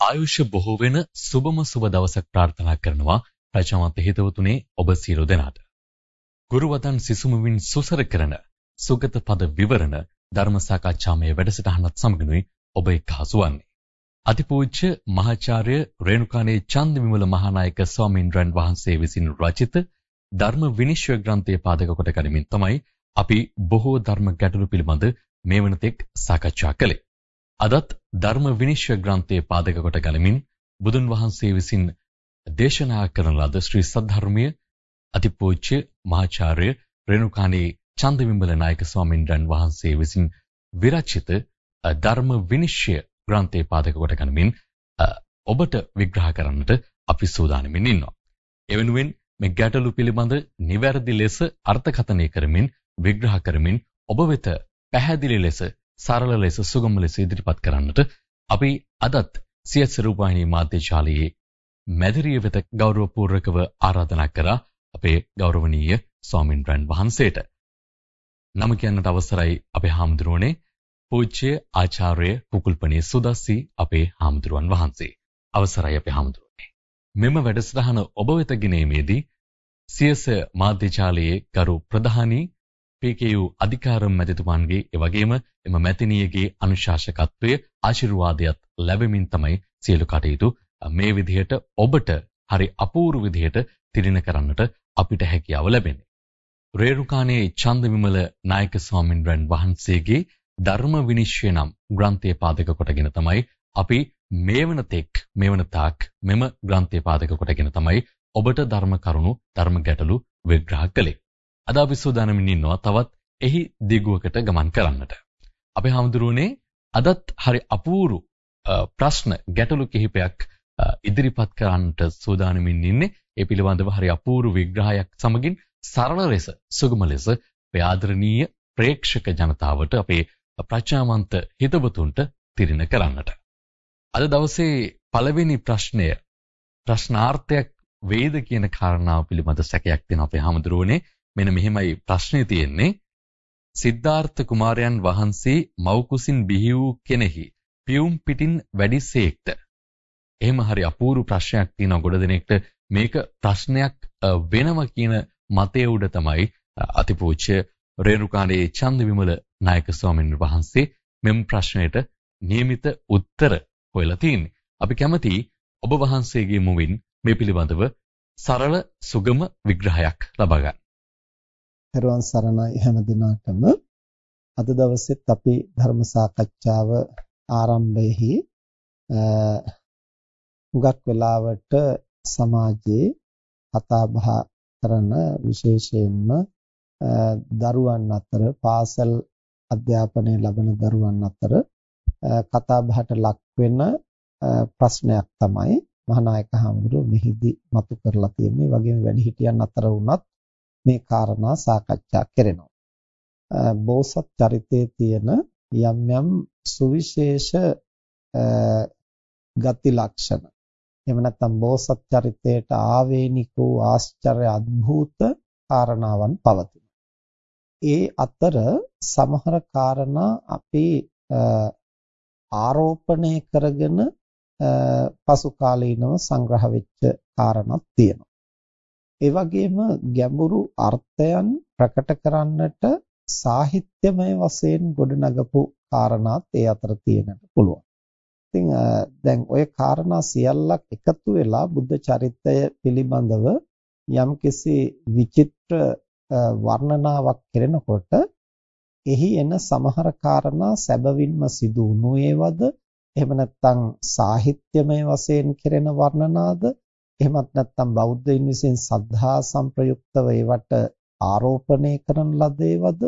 ආයුෂ බොහෝ වෙන සුබම සුබ දවසක් ප්‍රාර්ථනා කරනවා ප්‍රජාවන්ත හිතවතුනේ ඔබ සියලු දෙනාට. ගුරුවදන් සිසුමුවින් සුසර කරන සුගත පද විවරණ ධර්ම සාකච්ඡාමය වැඩසටහනත් සමගනුයි ඔබ එක්හසු වන්නේ. අතිපූජ්‍ය මහාචාර්ය රේණුකානේ චන්දවිමල මහානායක ස්වාමීන්ද්‍රයන් වහන්සේ විසින් රචිත ධර්ම විනිශ්චය ග්‍රන්ථය පාදක කොට ගනිමින් තමයි අපි බොහෝ ධර්ම ගැටලු පිළිබඳ මේ වනතෙක් සාකච්ඡා කළේ. අදත් ධර්ම විනිශ්චය ග්‍රන්ථයේ පාදක කොට ගනිමින් බුදුන් වහන්සේ විසින් දේශනා කරන ලද ශ්‍රී සද්ධර්මයේ අතිපූජ්‍ය මහාචාර්ය රේණුකාණී චන්දවිමල නායක ස්වාමින්වයන් වහන්සේ විසින් විරචිත ධර්ම විනිශ්චය ග්‍රන්ථයේ පාදක කොට ගනිමින් ඔබට විග්‍රහ කරන්නට අපි සූදානම්ින් ඉන්නවා. එවෙනුවෙන් මේ ගැටලු පිළිබඳ නිවැරදි ලෙස අර්ථකථනය කරමින් විග්‍රහ කරමින් ඔබ වෙත පැහැදිලි ලෙස සරල ලෙස සුගම ලෙස ඉදිරිපත් කරන්නට අපි අදත් සියත් රූපවාහිනී මාධ්‍යශාලයේ මැදිරිය වෙත ගෞරවපූර්වකව ආරාධනා කරා අපේ ගෞරවනීය ස්වාමින්වයන් වහන්සේට. නම කියන්නට අවසරයි අපේ හාමුදුරුවනේ පූජ්‍ය ආචාර්ය කුකුල්පණී සුදස්සි අපේ හාමුදුරුවන් වහන්සේ. අවසරයි අපේ හාමුදුරුවනේ. මෙම වැඩසටහන ඔබ වෙත ගෙනීමේදී සියස මාධ්‍යශාලයේ ගරු ප්‍රධානී PKU අධිකාරම් මැතිතුමන්ගේ එවැගේම එම මැතිණියගේ අනුශාසකත්වය ආශිර්වාදයක් ලැබෙමින් තමයි සියලු කටයුතු මේ විදිහට ඔබට හරි අපූර්ව විදිහට තිරින කරන්නට අපිට හැකියාව ලැබෙන්නේ. රේරුකාණේ චන්දවිමල නායක ස්වාමින්වයන් වහන්සේගේ ධර්ම විනිශ්චය නම් ග්‍රන්ථය පාදක කොටගෙන තමයි අපි මේවන තෙක් මේවන තාක් මෙම ග්‍රන්ථය පාදක කොටගෙන තමයි ඔබට ධර්ම කරුණු ධර්ම ගැටලු විග්‍රහ කළේ. අද අපි සූදානම්ින් ඉන්නවා තවත් එහි දිගුවකට ගමන් කරන්නට. අපේ හාමුදුරුවනේ අදත් හරි අපූරු ප්‍රශ්න ගැටලු කිහිපයක් ඉදිරිපත් කරන්නට සූදානම්ින් ඉන්නේ. ඒ පිළිබඳව හරි අපූරු විග්‍රහයක් සමගින් සරල ලෙස සුගම ලෙස ආදරණීය ප්‍රේක්ෂක ජනතාවට අපේ ප්‍රඥාවන්ත හිතවතුන්ට තිරින කරන්නට. අද දවසේ පළවෙනි ප්‍රශ්නය ප්‍රශ්නාර්ථයක් වේද කියන කාරණාව පිළිබඳ සැකයක් තියෙන අපේ හැමදෙරුවනේ මෙන්න මෙහෙමයි ප්‍රශ්නේ තියෙන්නේ. සිද්ධාර්ථ කුමාරයන් වහන්සේ මව්කුසින් බිහි වූ කෙනෙහි පියුම් පිටින් වැඩිසේක්ද? එහෙම හරි අපූර්ව ප්‍රශ්නයක් තියෙනවා ගොඩ දෙනෙක්ට මේක ප්‍රශ්නයක් වෙනම කියන මතය උඩ තමයි අතිපූජ්‍ය රේරුකාණේ චන්දවිමල නායක ස්වාමීන් වහන්සේ මෙම් ප්‍රශ්නයට නියමිත උත්තර හොයලා තියෙන්නේ. අපි කැමති ඔබ වහන්සේගේ මුවින් මේ පිළිබඳව සරල සුගම විග්‍රහයක් ලබා ගන්න. තෙරුවන් සරණයි හැම දිනකටම අද දවසෙත් අපි ධර්ම සාකච්ඡාව ආරම්භයේහි හුඟක් වෙලාවට සමාජයේ කතා බහ කරන විශේෂයෙන්ම දරුවන් අතර පාසල් අධ්‍යාපනය ලබන දරුවන් අතර කතා බහට ලක් වෙන ප්‍රශ්නයක් තමයි මහානායක හඳුරු මෙහිදී මතු කරලා තියෙන්නේ. වගේම වැඩිහිටියන් අතර වුණත් මේ කාරණා සාකච්ඡා කරනවා. බෝසත් චරිතයේ තියෙන යම් යම් සුවිශේෂ ගති ලක්ෂණ එහෙම නැත්නම් බෝසත් චරිතයට ආවේනික වූ ආශ්චර්ය අద్භූත කාරණාවන් පවතිනවා. ඒ අතර සමහර කාරණා අපි ආරෝපණය කරගෙන පසු කාලීනව සංග්‍රහ වෙච්ච කාරණාවක් තියෙනවා. ඒ වගේම ගැඹුරු අර්ථයන් ප්‍රකට කරන්නට සාහිත්‍යමය වශයෙන් ගොඩනගපු කාරණාත් ඒ අතර තියෙනට පුළුවන්. ඉතින් දැන් ওই කාරණා සියල්ලක් එකතු වෙලා බුද්ධ චරිතය පිළිබඳව යම්කිසි විචිත්‍ර වර්ණනාවක් කරනකොට එහි එන සමහර කාරණා සැබවින්ම සිදු වුණු ඒවද එහෙම නැත්නම් සාහිත්‍යමය වශයෙන් කෙරෙන වර්ණනාද එහෙමත් නැත්නම් බෞද්ධයින් විසින් සද්ධා සංප්‍රයුක්තව ඒවට ආරෝපණය කරන ලද ඒවද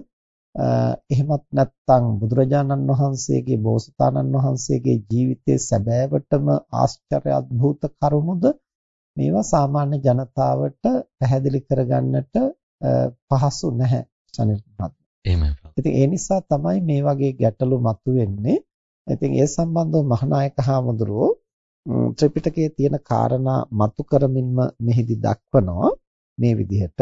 එහෙමත් නැත්නම් බුදුරජාණන් වහන්සේගේ බෝසතාණන් වහන්සේගේ ජීවිතයේ සැබෑවටම ආශ්චර්ය අద్භූත කරුණුද මේවා සාමාන්‍ය ජනතාවට පැහැදිලි කරගන්නට පහසු නැහැ සනිල් මහත්මයා. එහෙමයි. ඉතින් ඒ නිසා තමයි මේ වගේ ගැටලු මතුවෙන්නේ. ඉතින් ඒ සම්බන්ධව මහානායක හාමුදුරුවෝ ත්‍රිපිටකයේ තියෙන කාරණා මතු කරමින්ම මෙහිදී දක්වනවා මේ විදිහට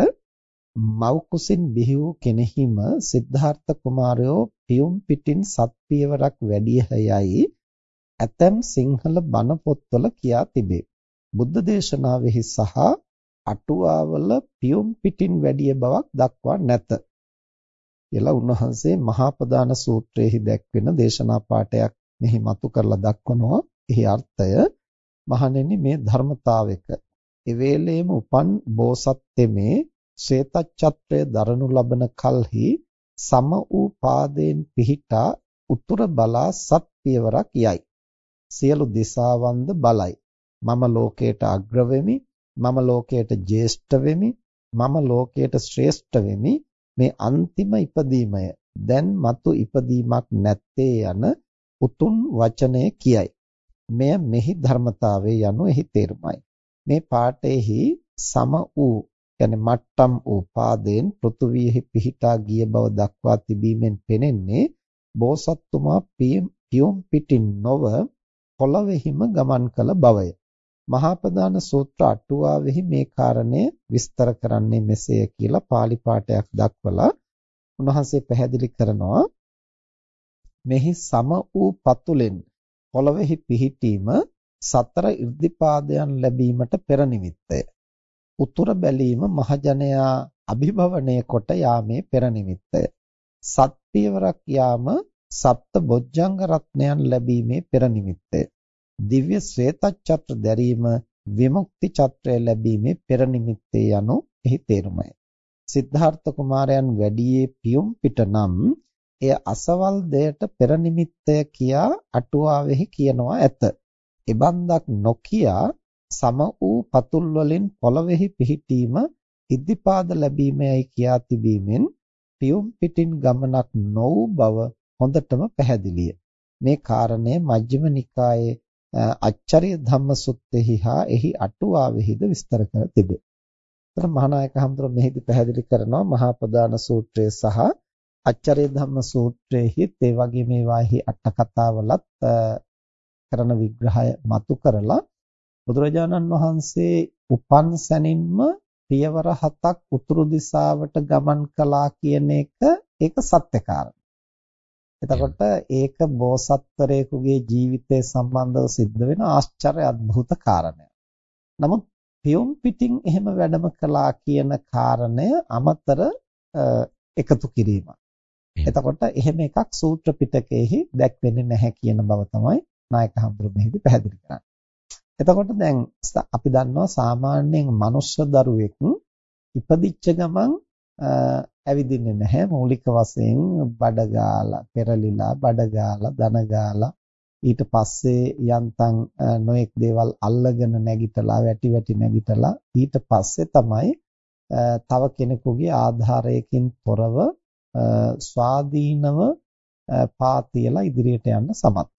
මව් කුසින් බිහි වූ කෙනෙහිම සිද්ධාර්ථ කුමාරයෝ පියුම් පිටින් සත් පියවරක් වැඩිය යයි ඇතැම් සිංහල බණ පොත්වල කියා තිබේ. බුද්ධ දේශනාවෙහි සහ අටුවාවල පියුම් පිටින් වැඩි බවක් දක්වා නැත. කියලා උන්වහන්සේ මහා ප්‍රදාන සූත්‍රයේහි දැක්වෙන දේශනා පාඩයක් මෙහි මතු කරලා දක්වනවා. එහි අර්ථය මහණෙනි මේ ධර්මතාවයක එවේලේම උපන් බෝසත් තෙමේ ශ්වේතච්ඡත්‍රය දරනු ලබන කල්හි සම වූ පාදයෙන් පිහිටා උතුර බලා සත් පියවරක් යයි. සියලු දිසාවන්ද බලයි. මම ලෝකයට අග්‍ර වෙමි. මම ලෝකයට ජේෂ්ඨ වෙමි. මම ලෝකයට ශ්‍රේෂ්ඨ වෙමි. මේ අන්තිම ඉපදීමය දැන් మతు ඉපදීමක් නැත්තේ යන උතුම් වචනය කියයි. මෙය මෙහි ධර්මතාවයේ යනු එහි තේරුමයි. මේ පාඨයේහි සම වූ කියන්නේ මට්ටම් වූ පාදයෙන් පෘථුවියෙහි පිහිටා ගිය බව දක්වා තිබීමෙන් පෙනෙන්නේ බෝසත්තුමා පියුම් පිටින් නොව පොළවෙහිම ගමන් කළ බවය. මහා ප්‍රදාන සූත්‍ර අටුවාවෙහි මේ කාරණය විස්තර කරන්නේ මෙසේය කියලා pāli පාඨයක් දක්වලා උන්වහන්සේ පැහැදිලි කරනවා මෙහි සම වූ පතුලෙන් පොළවෙහි පිහිටීම සතර ඉර්ධිපාදයන් ලැබීමට පෙර නිමිත්තය. උතුර බැලීම මහජනයා අභිභවනය කොට යාමේ පෙර නිමිත්තය. සත්පියවරක් යාම සප්ත බොජ්ජංග රත්නයන් ලැබීමේ පෙර නිමිත්තය. දිව්‍ය ශ්වේතච්ඡත්‍ර දැරීම විමුක්ති චත්‍රය ලැබීමේ පෙර නිමිත්තේ යනු එහි තේරුමයි. සිද්ධාර්ථ කුමාරයන් වැඩියේ පියුම් පිට නම් එය අසවල් දෙයට පෙර නිමිත්තය කියා අටුවාවෙහි කියනවා ඇත. එබන්දක් නොකියා සම වූ පතුල් වලින් පොළවේහි පිහිටීම ඉද්ධිපාද ලැබීමයි කියා තිබීමෙන් පියුම් පිටින් ගමනක් නොවු බව හොඳටම පැහැදිලිය. මේ කාරණය මජ්ක්‍ධිම නිකායේ අච්චරිය ධම්ම සුත්තේහි හා එහි අටුවාවෙහිද විස්තර කර තිබේ. ତර මහානායක හඳුර මෙහිදී පැහැදිලි කරනවා මහා ප්‍රදාන සූත්‍රය සහ අච්චරිය ධම්ම සූත්‍රයේහිත් ඒ වගේ මේවාහි අට කතාවලත් කරන විග්‍රහය මතු කරලා බුදුරජාණන් වහන්සේ උපන් සැනින්ම පියවර හතක් උතුරු දිශාවට ගමන් කළා කියන එක ඒක සත්‍ය කාරණා. එතකොට ඒක බෝසත්වරයෙකුගේ ජීවිතය සම්බන්ධව සිද්ධ වෙන ආශ්චර්ය අద్భుත කාරණයක්. නමුත් පියුම් පිටින් එහෙම වැඩම කළා කියන කාරණය අමතර එකතු කිරීමක්. එතකොට එහෙම එකක් සූත්‍ර පිටකයේහි දැක්වෙන්නේ නැහැ කියන බව තමයි නායක හඳුරු මෙහිදී පැහැදිලි කරන්නේ. එතකොට දැන් අපි දන්නවා සාමාන්‍යයෙන් මනුෂ්‍ය දරුවෙක් ඉපදිච්ච ගමන් ඇවිදින්නේ නැහැ. මූලික වශයෙන් බඩ ගාලා පෙරලිලා බඩ ගාලා දන ගාලා ඊට පස්සේ යන්තම් නොඑක් දේවල් අල්ලගෙන නැගිටලා වැටි වැටි නැගිටලා ඊට පස්සේ තමයි තව කෙනෙකුගේ ආධාරයකින් තොරව ස්වාධීනව පා තියලා ඉදිරියට යන්න සමත්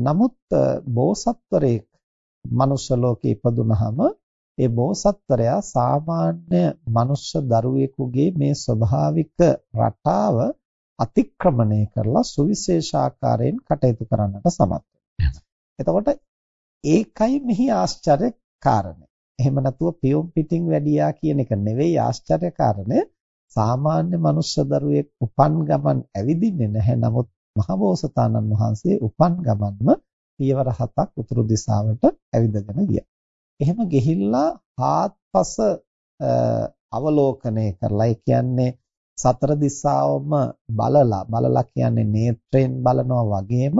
නමුත් බෝසත්වරයෙක් මනුෂ්‍ය ලෝකේ ඉපදුනහම ඒ බෝසත්වරයා සාමාන්‍ය මනුෂ්‍ය දරුවෙකුගේ මේ ස්වභාවික රටාව අතික්‍රමණය කරලා සුවිශේෂාකාරයෙන් කටයුතු කරන්නට සමත් එතකොට ඒකයි මෙහි ආශ්චර්ය කාරණය. එහෙම නැතුව පියුම් පිටින් වැඩියා කියන එක නෙවෙයි ආශ්චර්ය කාරණය. සාමාන්‍ය මනුෂ්‍ය දරුවෙක් උපන් ගමන් ඇවිදින්නේ නැහැ. නමුත් මහබෝසතාණන් වහන්සේ උපන් ගමන්ම පියවර හතක් උතුරු දිශාවට ඇවිදගෙන ගියා. එහෙම ගිහිල්ලා හාත්පස අවලෝකනය කරලා ඒ කියන්නේ සතර දිසාවම බලලා බලලා කියන්නේ නේත්‍රයෙන් බලනවා වගේම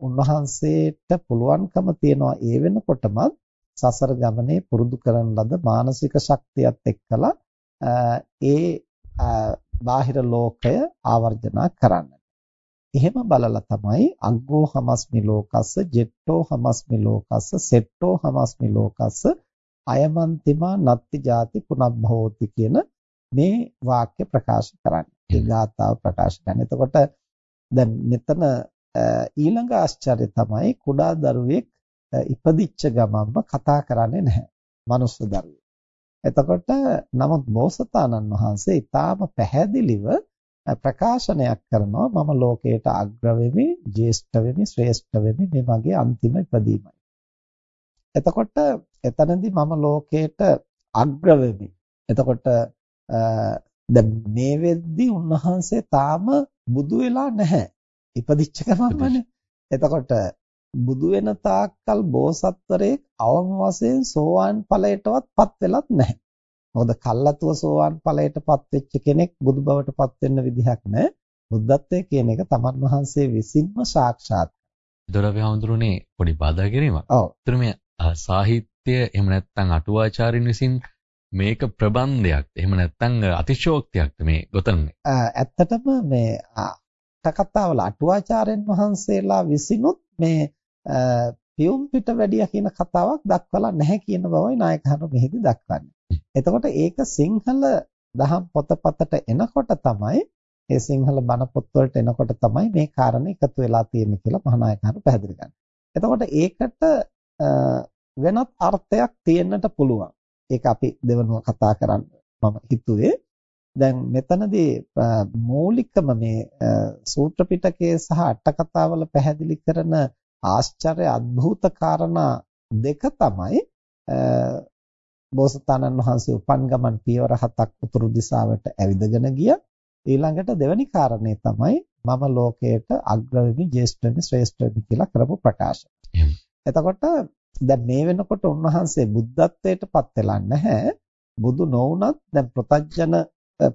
උන්වහන්සේට පුළුවන්කම තියනවා ඒ වෙනකොටම සසර ගමනේ පුරුදු කරන ලද මානසික ශක්තියත් එක්කලා ඒ බාහිර ලෝකය ආවර්ජනා කරන්න. එහෙම බලලා තමයි අග්ගෝ හමස්මි ලෝකස්ස ජෙට්ටෝ හමස්මි ලෝකස්ස සෙට්ටෝ හමස්මි ලෝකස්ස අයමන්තිමා නත්ති ජාති පුනබ්භවෝති කියන මේ වාක්‍ය ප්‍රකාශ කරන්නේ. ඒ ගාථාව ප්‍රකාශ කරන්නේ. එතකොට දැන් මෙතන ඊළඟ ආශ්චර්ය තමයි කුඩා දරුවෙක් ඉපදිච්ච ගමන්ම කතා කරන්නේ නැහැ. මනුස්ස දරුවෙක්. එතකොට නමුත් බෝසතාණන් වහන්සේ ඊටාම පැහැදිලිව ප්‍රකාශනයක් කරනවා මම ලෝකයට අග්‍ර වෙමි, ජේෂ්ඨ වෙමි, ශ්‍රේෂ්ඨ වෙමි මේ මගේ අන්තිම ඉපදීමයි. එතකොට එතනදී මම ලෝකයට අග්‍ර වෙමි. එතකොට දැන් මේ වෙද්දි උන්වහන්සේ තාම බුදු වෙලා නැහැ. ඉපදිච්ච ගමන්මනේ. එතකොට බුදු වෙන තාක්කල් බෝසත්වරයෙක් අවම වශයෙන් සෝවාන් ඵලයටවත්පත් වෙලත් නැහැ. මොකද කල්ලාතුව සෝවාන් ඵලයටපත් වෙච්ච කෙනෙක් බුදු බවටපත් වෙන්න විදිහක් නැහැ. බුද්ධත්වයේ කියන එක තමන් වහන්සේ විසින්ම සාක්ෂාත් ඒතර අපි හඳුරුනේ පොඩි බාධා කිරීමක්. ඔව්. ඒතර මේ සාහිත්‍ය එහෙම නැත්නම් අටුවාචාරින් විසින් මේක ප්‍රබන්ධයක්. එහෙම නැත්නම් අතිශෝක්තියක්ද මේ ගොතන්නේ? ඇත්තටම මේ කතාවල අටුවාචාර්යන් වහන්සේලා විසිනුත් මේ පියුම් පිට වැඩිය කියන කතාවක් දක්වලා නැහැ කියන බවයි නායකහරු මෙහිදී දක්වන්නේ. එතකොට ඒක සිංහල දහම් පොතපතට එනකොට තමයි ඒ සිංහල බණ පොත්වලට එනකොට තමයි මේ කාරණේ එකතු වෙලා තියෙන්නේ කියලා මහානායකහරු පැහැදිලි කරන්නේ. එතකොට ඒකට වෙනත් අර්ථයක් තියෙන්නට පුළුවන්. ඒක අපි දෙවනුව කතා කරන්න මම හිතුවේ. දැන් මෙතනදී මූලිකම මේ සූත්‍ර පිටකයේ සහ අට කතාවල පැහැදිලි කරන ආශ්චර්ය අద్భుත කාරණා දෙක තමයි බෝසතාණන් වහන්සේ උපන් ගමන් පියවර හතක් උතුරු දිශාවට ඇවිදගෙන ගිය ඊළඟට දෙවැනි කාරණේ තමයි මම ලෝකයට අග්‍ර වෙමි ජේෂ්ඨ වෙමි ශ්‍රේෂ්ඨ වෙමි කියලා කරපු ප්‍රකාශය. එතකොට දැන් මේ වෙනකොට උන්වහන්සේ බුද්ධත්වයට පත් වෙලා නැහැ. බුදු නොවුනත් දැන් ප්‍රතඥ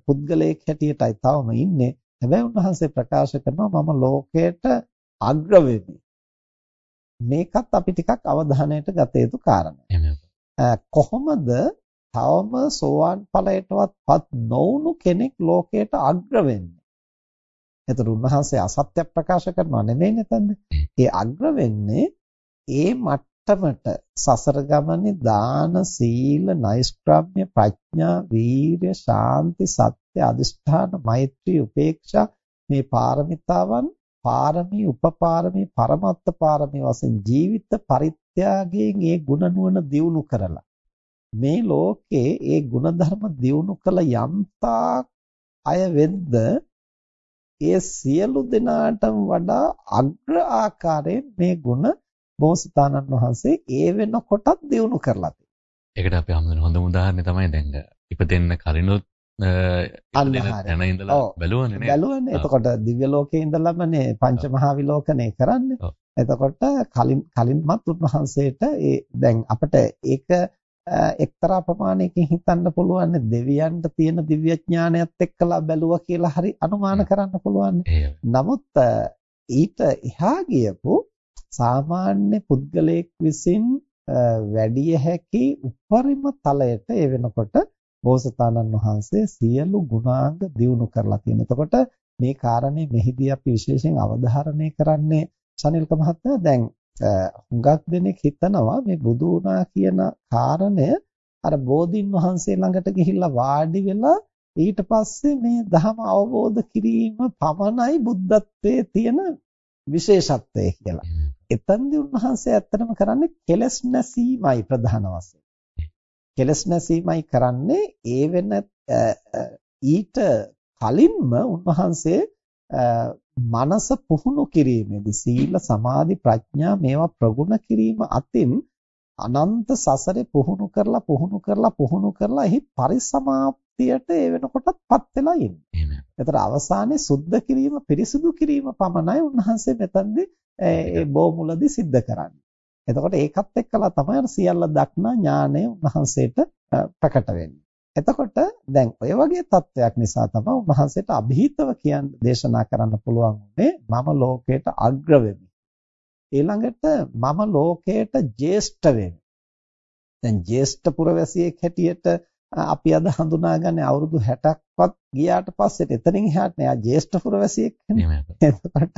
පුද්ගලයෙක් හැටියටයි තවම ඉන්නේ. හැබැයි උන්වහන්සේ ප්‍රකාශ කරනවා මම ලෝකයට අග්‍ර වෙමි. මේකත් අපි ටිකක් අවධානයට ගත යුතු කාරණා. කොහොමද තවම සෝවාන් ඵලයටවත්පත් නොවුණු කෙනෙක් ලෝකයට අග්‍ර වෙන්නේ? එතකොට උන්වහන්සේ අසත්‍ය ප්‍රකාශ කරනවා නෙමෙයි නේද? ඒ අග්‍ර වෙන්නේ ඒ මට්ටමට සසර ගමනේ දාන සීල නෛෂ්ක්‍රම්‍ය ප්‍රඥා වීර්ය ශාන්ති සත්‍ය අදිෂ්ඨාන මෛත්‍රී උපේක්ෂා මේ පාරමිතාවන් පාරමී උපපාරමී පරමත්ත පාරමී වශයෙන් ජීවිත පරිත්‍යාගයෙන් ඒ ගුණ නුවණ දියුණු කරලා මේ ලෝකේ ඒ ගුණධර්ම දියුණු කළ යම්තා අය වෙද්ද ඒ සියලු දෙනාටම වඩා අග්‍ර ආකාරයෙන් මේ ගුණ බෝසතාණන් වහන්සේ ඒ වෙනකොටත් දියුණු කරලා තියෙනවා. ඒකට අපි හමුදුන හොඳම උදාහරණය තමයි දැන් ඉපදෙන්න කලිනුත් තැන ඉඳලා බැලුවනේ නේද? බැලුවනේ. එතකොට දිව්‍ය ලෝකේ ඉඳලාමනේ පංච මහා විලෝකනේ කරන්නේ. එතකොට කලින් කලින්මත් උන්වහන්සේට ඒ දැන් අපිට ඒක එක්තරා ප්‍රමාණයකින් හිතන්න පුළුවන් දෙවියන්ට තියෙන දිව්‍ය ඥානයත් එක්කලා බැලුවා කියලා හරි අනුමාන කරන්න පුළුවන්. නමුත් ඊට එහා ගියපු සාමාන්‍ය පුද්ගලයෙක් විසින් වැඩිය හැකි උපරිම තලයට ඒ වෙනකොට බෝසතාණන් වහන්සේ සියලු ගුණාංග දියුණු කරලා තියෙනවා. එතකොට මේ කාරණේ මෙහිදී අපි විශේෂයෙන් අවධාරණය කරන්නේ සනිල්ක මහත්මයා දැන් හුඟක් දෙනෙක් හිතනවා මේ බුදු වුණා කියන කාරණය අර බෝධින් වහන්සේ ළඟට ගිහිල්ලා වාඩි වෙලා ඊට පස්සේ මේ ධර්ම අවබෝධ කිරීම පමණයි බුද්ධත්වයේ තියෙන විශේෂත්වය කියලා. එතෙන්දී උන්වහන්සේ ඇත්තටම කරන්නේ කෙලස් නැසීමයි ප්‍රධාන වශයෙන්. කෙලස් නැසීමයි කරන්නේ ඒ වෙන ඊට කලින්ම උන්වහන්සේ මනස පුහුණු කිරීමේදී සීල සමාධි ප්‍රඥා මේවා ප්‍රගුණ කිරීම අතින් අනන්ත සසරේ පුහුණු කරලා පුහුණු කරලා පුහුණු කරලා එහි පරිසමාප්තියට ඒ වෙනකොටත්පත් වෙලා ඉන්නේ. ඒතර අවසානයේ සුද්ධ කිරීම පිරිසිදු කිරීම පමණයි උන්වහන්සේ මෙතනදී ඒ බොමුලදී සිද්ධ කරන්නේ. එතකොට ඒකත් එක්කලා තමයි අර සියල්ල දක්නා ඥානය උන්වහන්සේට ප්‍රකට වෙන්නේ. එතකොට දැන් ඔය වගේ තත්වයක් නිසා තමයි උන්වහන්සේට અભීතව කියන්න දේශනා කරන්න පුළුවන් උනේ මම ලෝකයට අග්‍ර වෙමි. ඊළඟට මම ලෝකයට ජේෂ්ඨ වෙමි. දැන් ජේෂ්ඨ පුරවැසියෙක් හැටියට අපි අද හඳුනාගන්නේ අවුරුදු 60ක්වත් ගියාට පස්සේ එතනින් එහාට නෑ ජේෂ්ඨ පුරවැසියෙක් නේ. එතකොට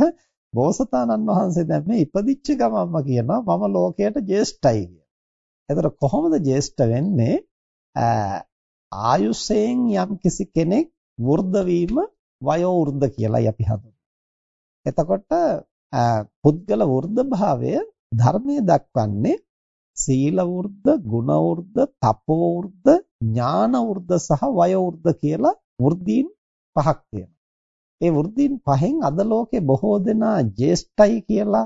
බෝසතාණන් වහන්සේ දැන් මේ ඉපදිච්ච ගමන්ම කියනවා මම ලෝකයට ජේෂ්ඨයි කියලා. එතකොට කොහොමද ජේෂ්ඨ වෙන්නේ? ආයුෂයෙන් යම් කිසි කෙනෙක් වෘද්ධ වීම වයෝ වෘද්ධ කියලායි අපි හඳුන්වන්නේ. එතකොට පුද්ගල වෘද්ධ භාවය ධර්මයේ දක්වන්නේ සීල වෘද්ධ, ගුණ වෘද්ධ, තපෝ වෘද්ධ, ඥාන වෘද්ධ සහ වයෝ වෘද්ධ කියලා වෘද්ධීන් පහක් තියෙනවා. ඒ වෘද්ධීන් පහෙන් අද ලෝකේ බොහෝ දෙනා ජේෂ්ඨයි කියලා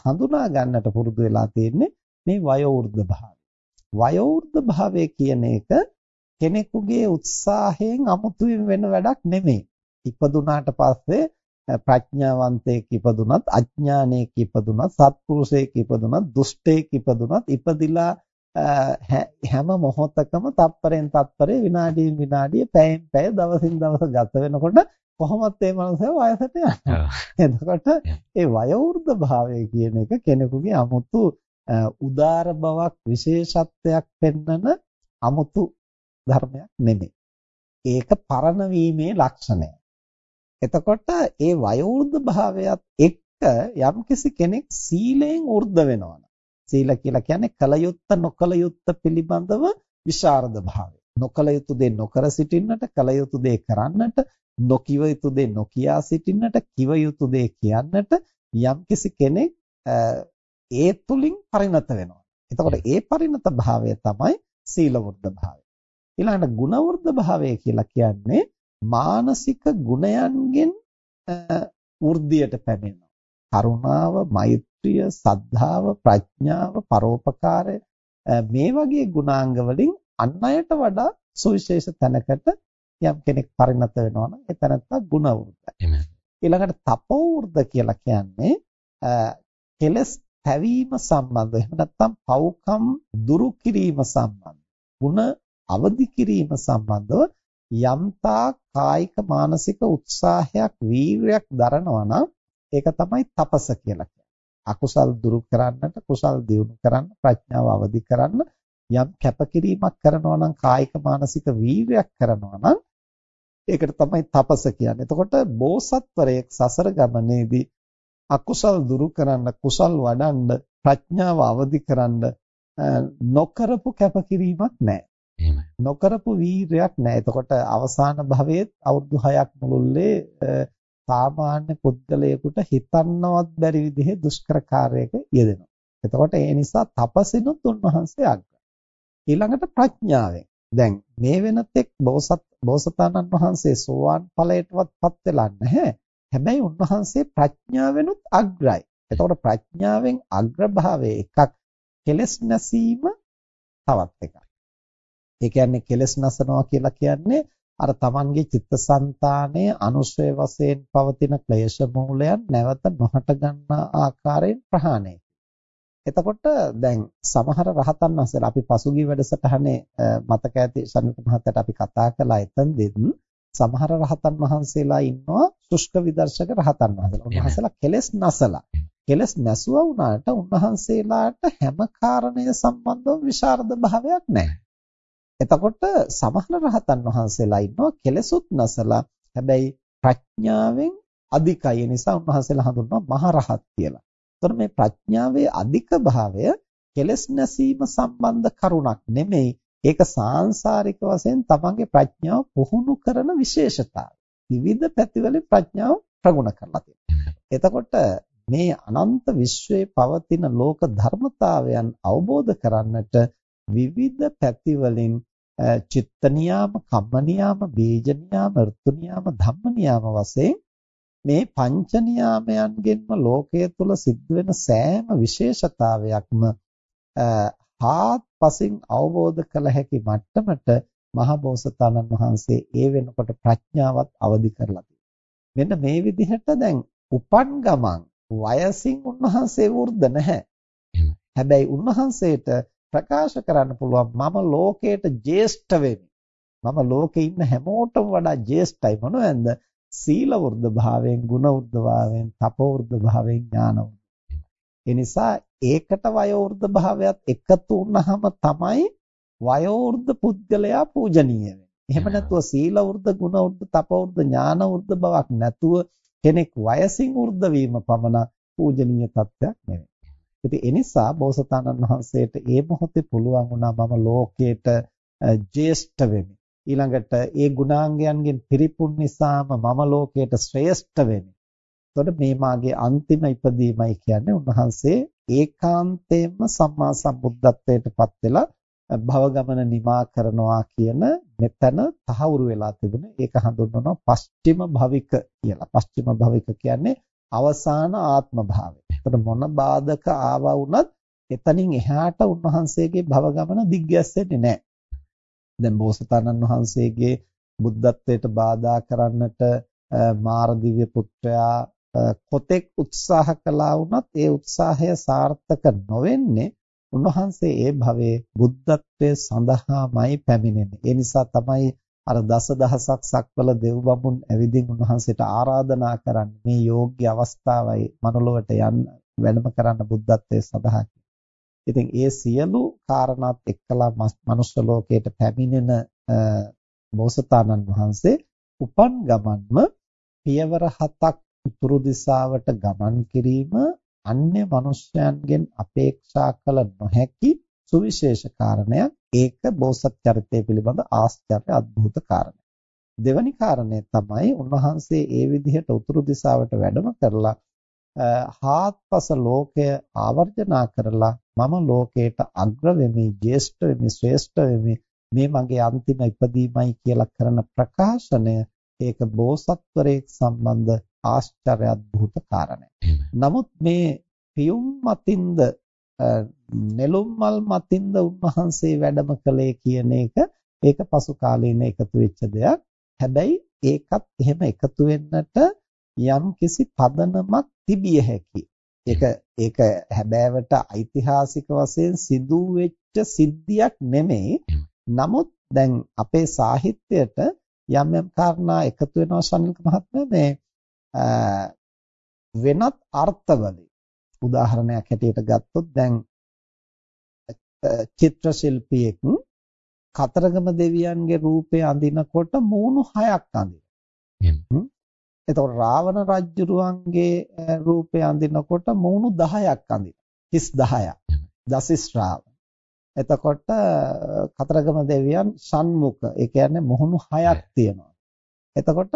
හඳුනා ගන්නට පුරුදු වෙලා තියෙන්නේ මේ වයෝවෘද්ධ භාවය. වයෝවෘද්ධ භාවය කියන එක කෙනෙකුගේ උත්සාහයෙන් අමුතුවෙන් වෙන වැඩක් නෙමෙයි. ඉපදුනාට පස්සේ ප්‍රඥාවන්තයෙක් ඉපදුනත් අඥානයෙක් ඉපදුනත් සත්පුරුෂයෙක් ඉපදුනත් දුෂ්ටයෙක් ඉපදුනත් ඉපදිලා හැම මොහොතකම තත්පරෙන් තත්පරේ විනාඩියෙන් විනාඩිය පැයෙන් පැය දවසින් දවස ගත වෙනකොට කොහොමත් ඒ මනුස්සයා වයසට යනවා. එතකොට ඒ වයෝවෘද්ධ භාවය කියන එක කෙනෙකුගේ 아무තු උදාර බවක් විශේෂත්වයක් පෙන්වන 아무තු ධර්මයක් නෙමෙයි. ඒක පරණ වීමේ ලක්ෂණය. එතකොට ඒ වයෝවෘද්ධ භාවයත් එක්ක යම්කිසි කෙනෙක් සීලයෙන් වෘද්ධ වෙනවා. සීල කියලා කියන්නේ කලයුත්ත නොකලයුත්ත පිළිබඳව විශාරද භාවය. නොකල යුතු දේ නොකර සිටින්නට, කල යුතු දේ කරන්නට, නොකිව යුතු දේ නොකියා සිටින්නට, කිව යුතු දේ කියන්නට යම්කිසි කෙනෙක් ඒ තුලින් පරිණත වෙනවා. එතකොට ඒ පරිණත භාවය තමයි සීල වෘද්ධ භාවය. ඊළඟට ගුණ වෘද්ධ භාවය කියලා කියන්නේ මානසික ගුණයන්ගෙන් වෘද්ධියට පැමිණෙනවා. කරුණාව, මෛත්‍රිය, සද්ධාව, ප්‍රඥාව, පරෝපකාරය මේ වගේ ගුණාංග වලින් අන් අයට වඩා සුවිශේෂ තැනකට යම් කෙනෙක් පරිණත වෙනවා නම් ඒ තැනත්තා ගුණ වෘද්ධයි. ඊළඟට තපෝ වෘද්ධ කියලා කියන්නේ කෙලස් පැවීම සම්බන්ධ එහෙම නැත්නම් පව්කම් දුරු කිරීම සම්බන්ධ ගුණ අවදි කිරීම සම්බන්ධව යම්තා කායික මානසික උත්සාහයක් වීරයක් දරනවා නම් ඒක තමයි තපස කියලා කියන්නේ. අකුසල් දුරු කරන්නට කුසල් දියුණු කරන්න ප්‍රඥාව අවදි කරන්න යම් කැපකිරීමක් කරනවා නම් කායික මානසික වීරයක් කරනවා නම් ඒකට තමයි තපස කියන්නේ. එතකොට බෝසත්වරයෙක් සසර ගමනේදී අකුසල් දුරු කරන්න කුසල් වඩන්න ප්‍රඥාව අවදි කරන්න නොකරපු කැපකිරීමක් නැහැ. එහෙමයි. නොකරපු වීරයක් නැහැ. එතකොට අවසාන භවයේ අවුරුදු 6ක් මුළුල්ලේ සාමාන්‍ය පුද්ගලයෙකුට හිතන්නවත් බැරි විදිහේ දුෂ්කර කාර්යයක යෙදෙනවා. එතකොට ඒ නිසා තපසිනුත් උන්වහන්සේ අග්‍රයි. ඊළඟට ප්‍රඥාවෙන්. දැන් මේ වෙනතෙක් බෝසත් බෝසතාණන් වහන්සේ සෝවාන් ඵලයටවත්පත් වෙලා නැහැ. හැබැයි උන්වහන්සේ ප්‍රඥාවෙනුත් අග්‍රයි. එතකොට ප්‍රඥාවෙන් අග්‍රභාවයේ එකක් කෙලස් නැසීම තවත් එකක්. ඒ කියන්නේ කෙලස් නසනවා කියලා කියන්නේ අර තමන්ගේ චිත්තසංතානයේ අනුශය වශයෙන් පවතින ක්ලේශ මූලයන් නැවත නොහට ගන්නා ආකාරයෙන් ප්‍රහාණය. එතකොට දැන් සමහර රහතන් වහන්සේලා අපි පසුගිය වැඩසටහනේ මතක ඇති සමිත මහත්තයාට අපි කතා කළා එතනදෙත් සමහර රහතන් වහන්සේලා ඉන්නවා සුෂ්ක විදර්ශක රහතන් වහන්සේලා. උන්වහන්සේලා කෙලස් නැසලා. කෙලස් නැසුවා වුණාට උන්වහන්සේලාට හැම කාරණය සම්බන්ධව විශාරද භාවයක් නැහැ. එතකොට සමහර රහතන් වහන්සේලා ඉන්නවා කෙලසුත් නැසලා හැබැයි ප්‍රඥාවෙන් අධිකයි. ඒ නිසා උන්වහන්සේලා හඳුන්වනවා මහරහත් කියලා. එතකොට මේ ප්‍රඥාවේ අධික භාවය කෙලස් නැසීම සම්බන්ධ කරුණක් නෙමෙයි. ඒක සාංශාරික වශයෙන් තමන්ගේ ප්‍රඥාව පුහුණු කරන විශේෂතාවය. විවිධ පැතිවලින් ප්‍රඥාව ප්‍රගුණ කරලා තියෙනවා. එතකොට මේ අනන්ත විශ්වයේ පවතින ලෝක ධර්මතාවයන් අවබෝධ කරන්නට විවිධ පැතිවලින් චිත්ත නියාම, කම්ම නියාම, බීජ නියාම, ඍතු නියාම, ධම්ම නියාම වශයෙන් මේ පංච නියාමයන්ගෙන්ම ලෝකයේ තුල සිද්ධ වෙන සෑම විශේෂතාවයක්ම හාත්පසින් අවබෝධ කළ හැකි මට්ටමට මහබෝසතාණන් වහන්සේ ඒ වෙනකොට ප්‍රඥාවත් අවදි කරලා මෙන්න මේ විදිහට දැන් උපන් ගමන් වයසින් උන්වහන්සේ වෘද්ධ නැහැ. හැබැයි උන්වහන්සේට ප්‍රකාශ කරන්න පුළුවන් මම ලෝකයට ජේෂ්ඨ වෙමි. මම ලෝකේ ඉන්න හැමෝටම වඩා ජේෂ්ඨයි මොනවද? සීල වෘද්ධ භාවයෙන්, ගුණ වෘද්ධ භාවයෙන්, තප වෘද්ධ භාවයෙන්, ඥාන. ඒ නිසා ඒකට වයෝ වෘද්ධ භාවයත් එකතු වුනහම තමයි වයෝ වෘද්ධ පුද්ගලයා පූජනීය වෙන්නේ. එහෙම නැතුව සීල වෘද්ධ, ගුණ වෘද්ධ, තප වෘද්ධ, ඥාන වෘද්ධ බවක් නැතුව කෙනෙක් වයසින් වෘද්ධ වීම පමණ පූජනීය තත්ත්වයක් නෙවෙයි. ඉතින් ඒ නිසා බෝසතාණන් වහන්සේට ඒ මොහොතේ පුළුවන් වුණා මම ලෝකයට ජේෂ්ඨ වෙමි. ඊළඟට ඒ ගුණාංගයන්ගෙන් පිරිපුන් නිසාම මම ලෝකයට ශ්‍රේෂ්ඨ වෙමි. එතකොට මේ මාගේ අන්තිම ඉපදීමයි කියන්නේ උන්වහන්සේ ඒකාන්තයෙන්ම සම්මා සම්බුද්ධත්වයටපත් වෙලා භව ගමන නිමා කරනවා කියන මෙතන තහවුරු වෙලා තිබුණේ ඒක හඳුන්වනවා පස්චිම භවික කියලා. පස්චිම භවික කියන්නේ අවසාන ආත්ම භාවය. එතකොට මොන බාධක ආවා වුණත් එතනින් එහාට උන්වහන්සේගේ භව ගමන දිග්ගැස්සෙන්නේ නැහැ. දැන් බෝසතාණන් වහන්සේගේ බුද්ධත්වයට බාධා කරන්නට මාරදිව්‍ය පුත්‍රයා කොතෙක් උත්සාහ කළා වුණත් ඒ උත්සාහය සාර්ථක නොවෙන්නේ උන්වහන්සේ ඒ භවයේ බුද්ධත්වයේ සඳහාමයි පැමිණෙන්නේ. ඒ නිසා තමයි අර දසදහසක් සක්වල දෙව් බඹුන් ඇවිදින් උන්වහන්සේට ආරාධනා කරන්නේ මේ යෝග්‍ය අවස්ථාවයි මනුලොවට යන්න වැඩම කරන්න බුද්ධත්වයේ සඳහා. ඉතින් ඒ සියලු කාරණාත් එක්කලා මනුෂ්‍ය ලෝකයට පැමිණෙන බෝසතාණන් වහන්සේ උපන් ගමන්ම පියවර හතක් උතුරු දිශාවට ගමන් කිරීම අන්‍ය මනුෂ්‍යයන්ගෙන් අපේක්ෂා කළ නොහැකි සුවිශේෂ කාරණයක් ඒක බෝසත් චරිතය පිළිබඳ ආශ්චර්ය අద్భుත කාරණයක්. දෙවැනි කාරණය තමයි උන්වහන්සේ ඒ විදිහට උතුරු දිශාවට වැඩම කරලා හාත්පස ලෝකය ආවර්ජනා කරලා මම ලෝකයට අග්‍ර වෙමි, ජේෂ්ඨ වෙමි, ශ්‍රේෂ්ඨ වෙමි මේ මගේ අන්තිම ඉපදීමයි කියලා කරන ප්‍රකාශනය ඒක බෝසත්වරයෙක් සම්බන්ධ ආශ්චර්ය අద్భుත කාරණයක්. නමුත් මේ පියුම් මතින්ද නෙළුම් මල් මතින්ද උන්වහන්සේ වැඩම කළේ කියන එක ඒක පසු කාලීන එකතු වෙච්ච දෙයක්. හැබැයි ඒකත් එහෙම එකතු වෙන්නට යම් කිසි පදනමක් තිබිය හැකි. ඒක ඒක හැබෑවට ඓතිහාසික වශයෙන් සිදු වෙච්ච සිද්ධියක් නෙමෙයි. නමුත් දැන් අපේ සාහිත්‍යයට යම් යම් කාරණා එකතු වෙනවා ශනික මහත්මයා මේ වෙනත් අර්ථවලින් උදාහරණයක් හැටියට ගත්තොත් දැන් චිත්‍ර ශිල්පියෙක් කතරගම දෙවියන්ගේ රූපය අඳිනකොට මූණු හයක් අඳිනවා. එතකොට රාවණ රජුරුවන්ගේ රූපය අඳිනකොට මූණු 10ක් අඳිනවා. හිස් 10ක්. දසිස් රාවණ. එතකොට කතරගම දෙවියන් සම්මුඛ ඒ කියන්නේ මොහුණු 6ක් තියෙනවා. එතකොට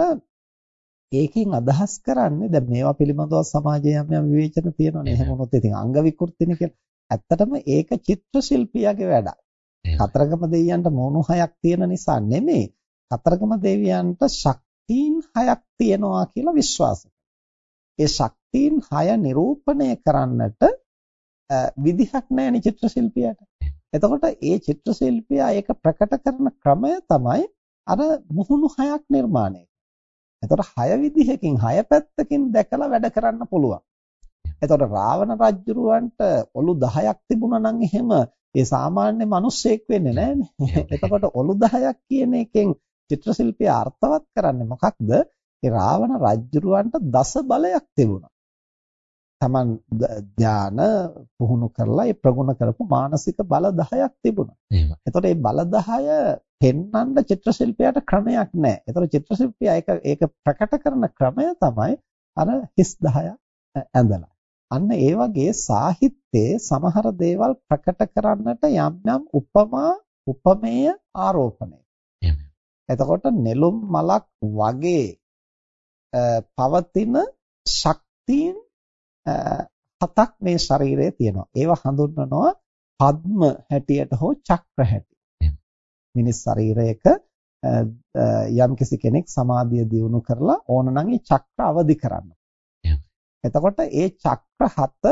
ඒකෙන් අදහස් කරන්නේ දැන් මේවා පිළිබඳව සමාජයේ යම් යම් විවේචන තියෙනවානේ. එහෙම වුණොත් ඉතින් අංග විකෘතිනේ කියලා. ඇත්තටම ඒක චිත්‍ර ශිල්පියාගේ වැඩක්. කතරගම දෙවියන්ට මොණු හයක් තියෙන නිසා නෙමෙයි. කතරගම දෙවියන්ට ශක්තියින් හයක් තියෙනවා කියලා විශ්වාස ඒ ශක්තියින් හය නිරූපණය කරන්නට විදිහක් නැහැ චිත්‍ර ශිල්පියාට. එතකොට ඒ චිත්‍ර ශිල්පියා ඒක ප්‍රකට කරන ක්‍රමය තමයි අර මුහුණු හයක් නිර්මාණය එතකොට හය විදිහකින් හය පැත්තකින් දැකලා වැඩ කරන්න පුළුවන්. එතකොට රාවණ රජුරවන්ට ඔලු 10ක් තිබුණා නම් එහෙම ඒ සාමාන්‍ය මිනිස්සෙක් වෙන්නේ නැහැනේ. එතකොට ඔලු 10ක් කියන එකෙන් චිත්‍රශිල්පී අර්ථවත් කරන්නේ මොකක්ද? ඒ රාවණ රජුරවන්ට දස බලයක් තිබුණා. Taman ඥාන පුහුණු කරලා ඒ ප්‍රගුණ කරපු මානසික බල 10ක් තිබුණා. එහෙම. එතකොට මේ බල 10 පෙන්වන්න චිත්‍රශිල්පියාට ක්‍රමයක් නැහැ. එතකොට චිත්‍රශිල්පියා ඒක ඒක ප්‍රකට කරන ක්‍රමය තමයි අර හිස් 10ක් ඇඳලා. අන්න ඒ වගේ සාහිත්‍යයේ සමහර දේවල් ප්‍රකට කරන්නට යම් යම් උපමා උපමේය ආරෝපණය. එතකොට නෙළුම් මලක් වගේ පවතින ශක්තියින් හතක් මේ ශරීරයේ තියෙනවා. ඒවා හඳුන්වනවා පද්ම හැටියට හෝ චක්‍ර හැටියට. මිනිස් ශරීරයක යම්කිසි කෙනෙක් සමාධිය දියුණු කරලා ඕනනම් ඒ චක්‍ර අවදි කරන්න. එතකොට ඒ චක්‍ර හත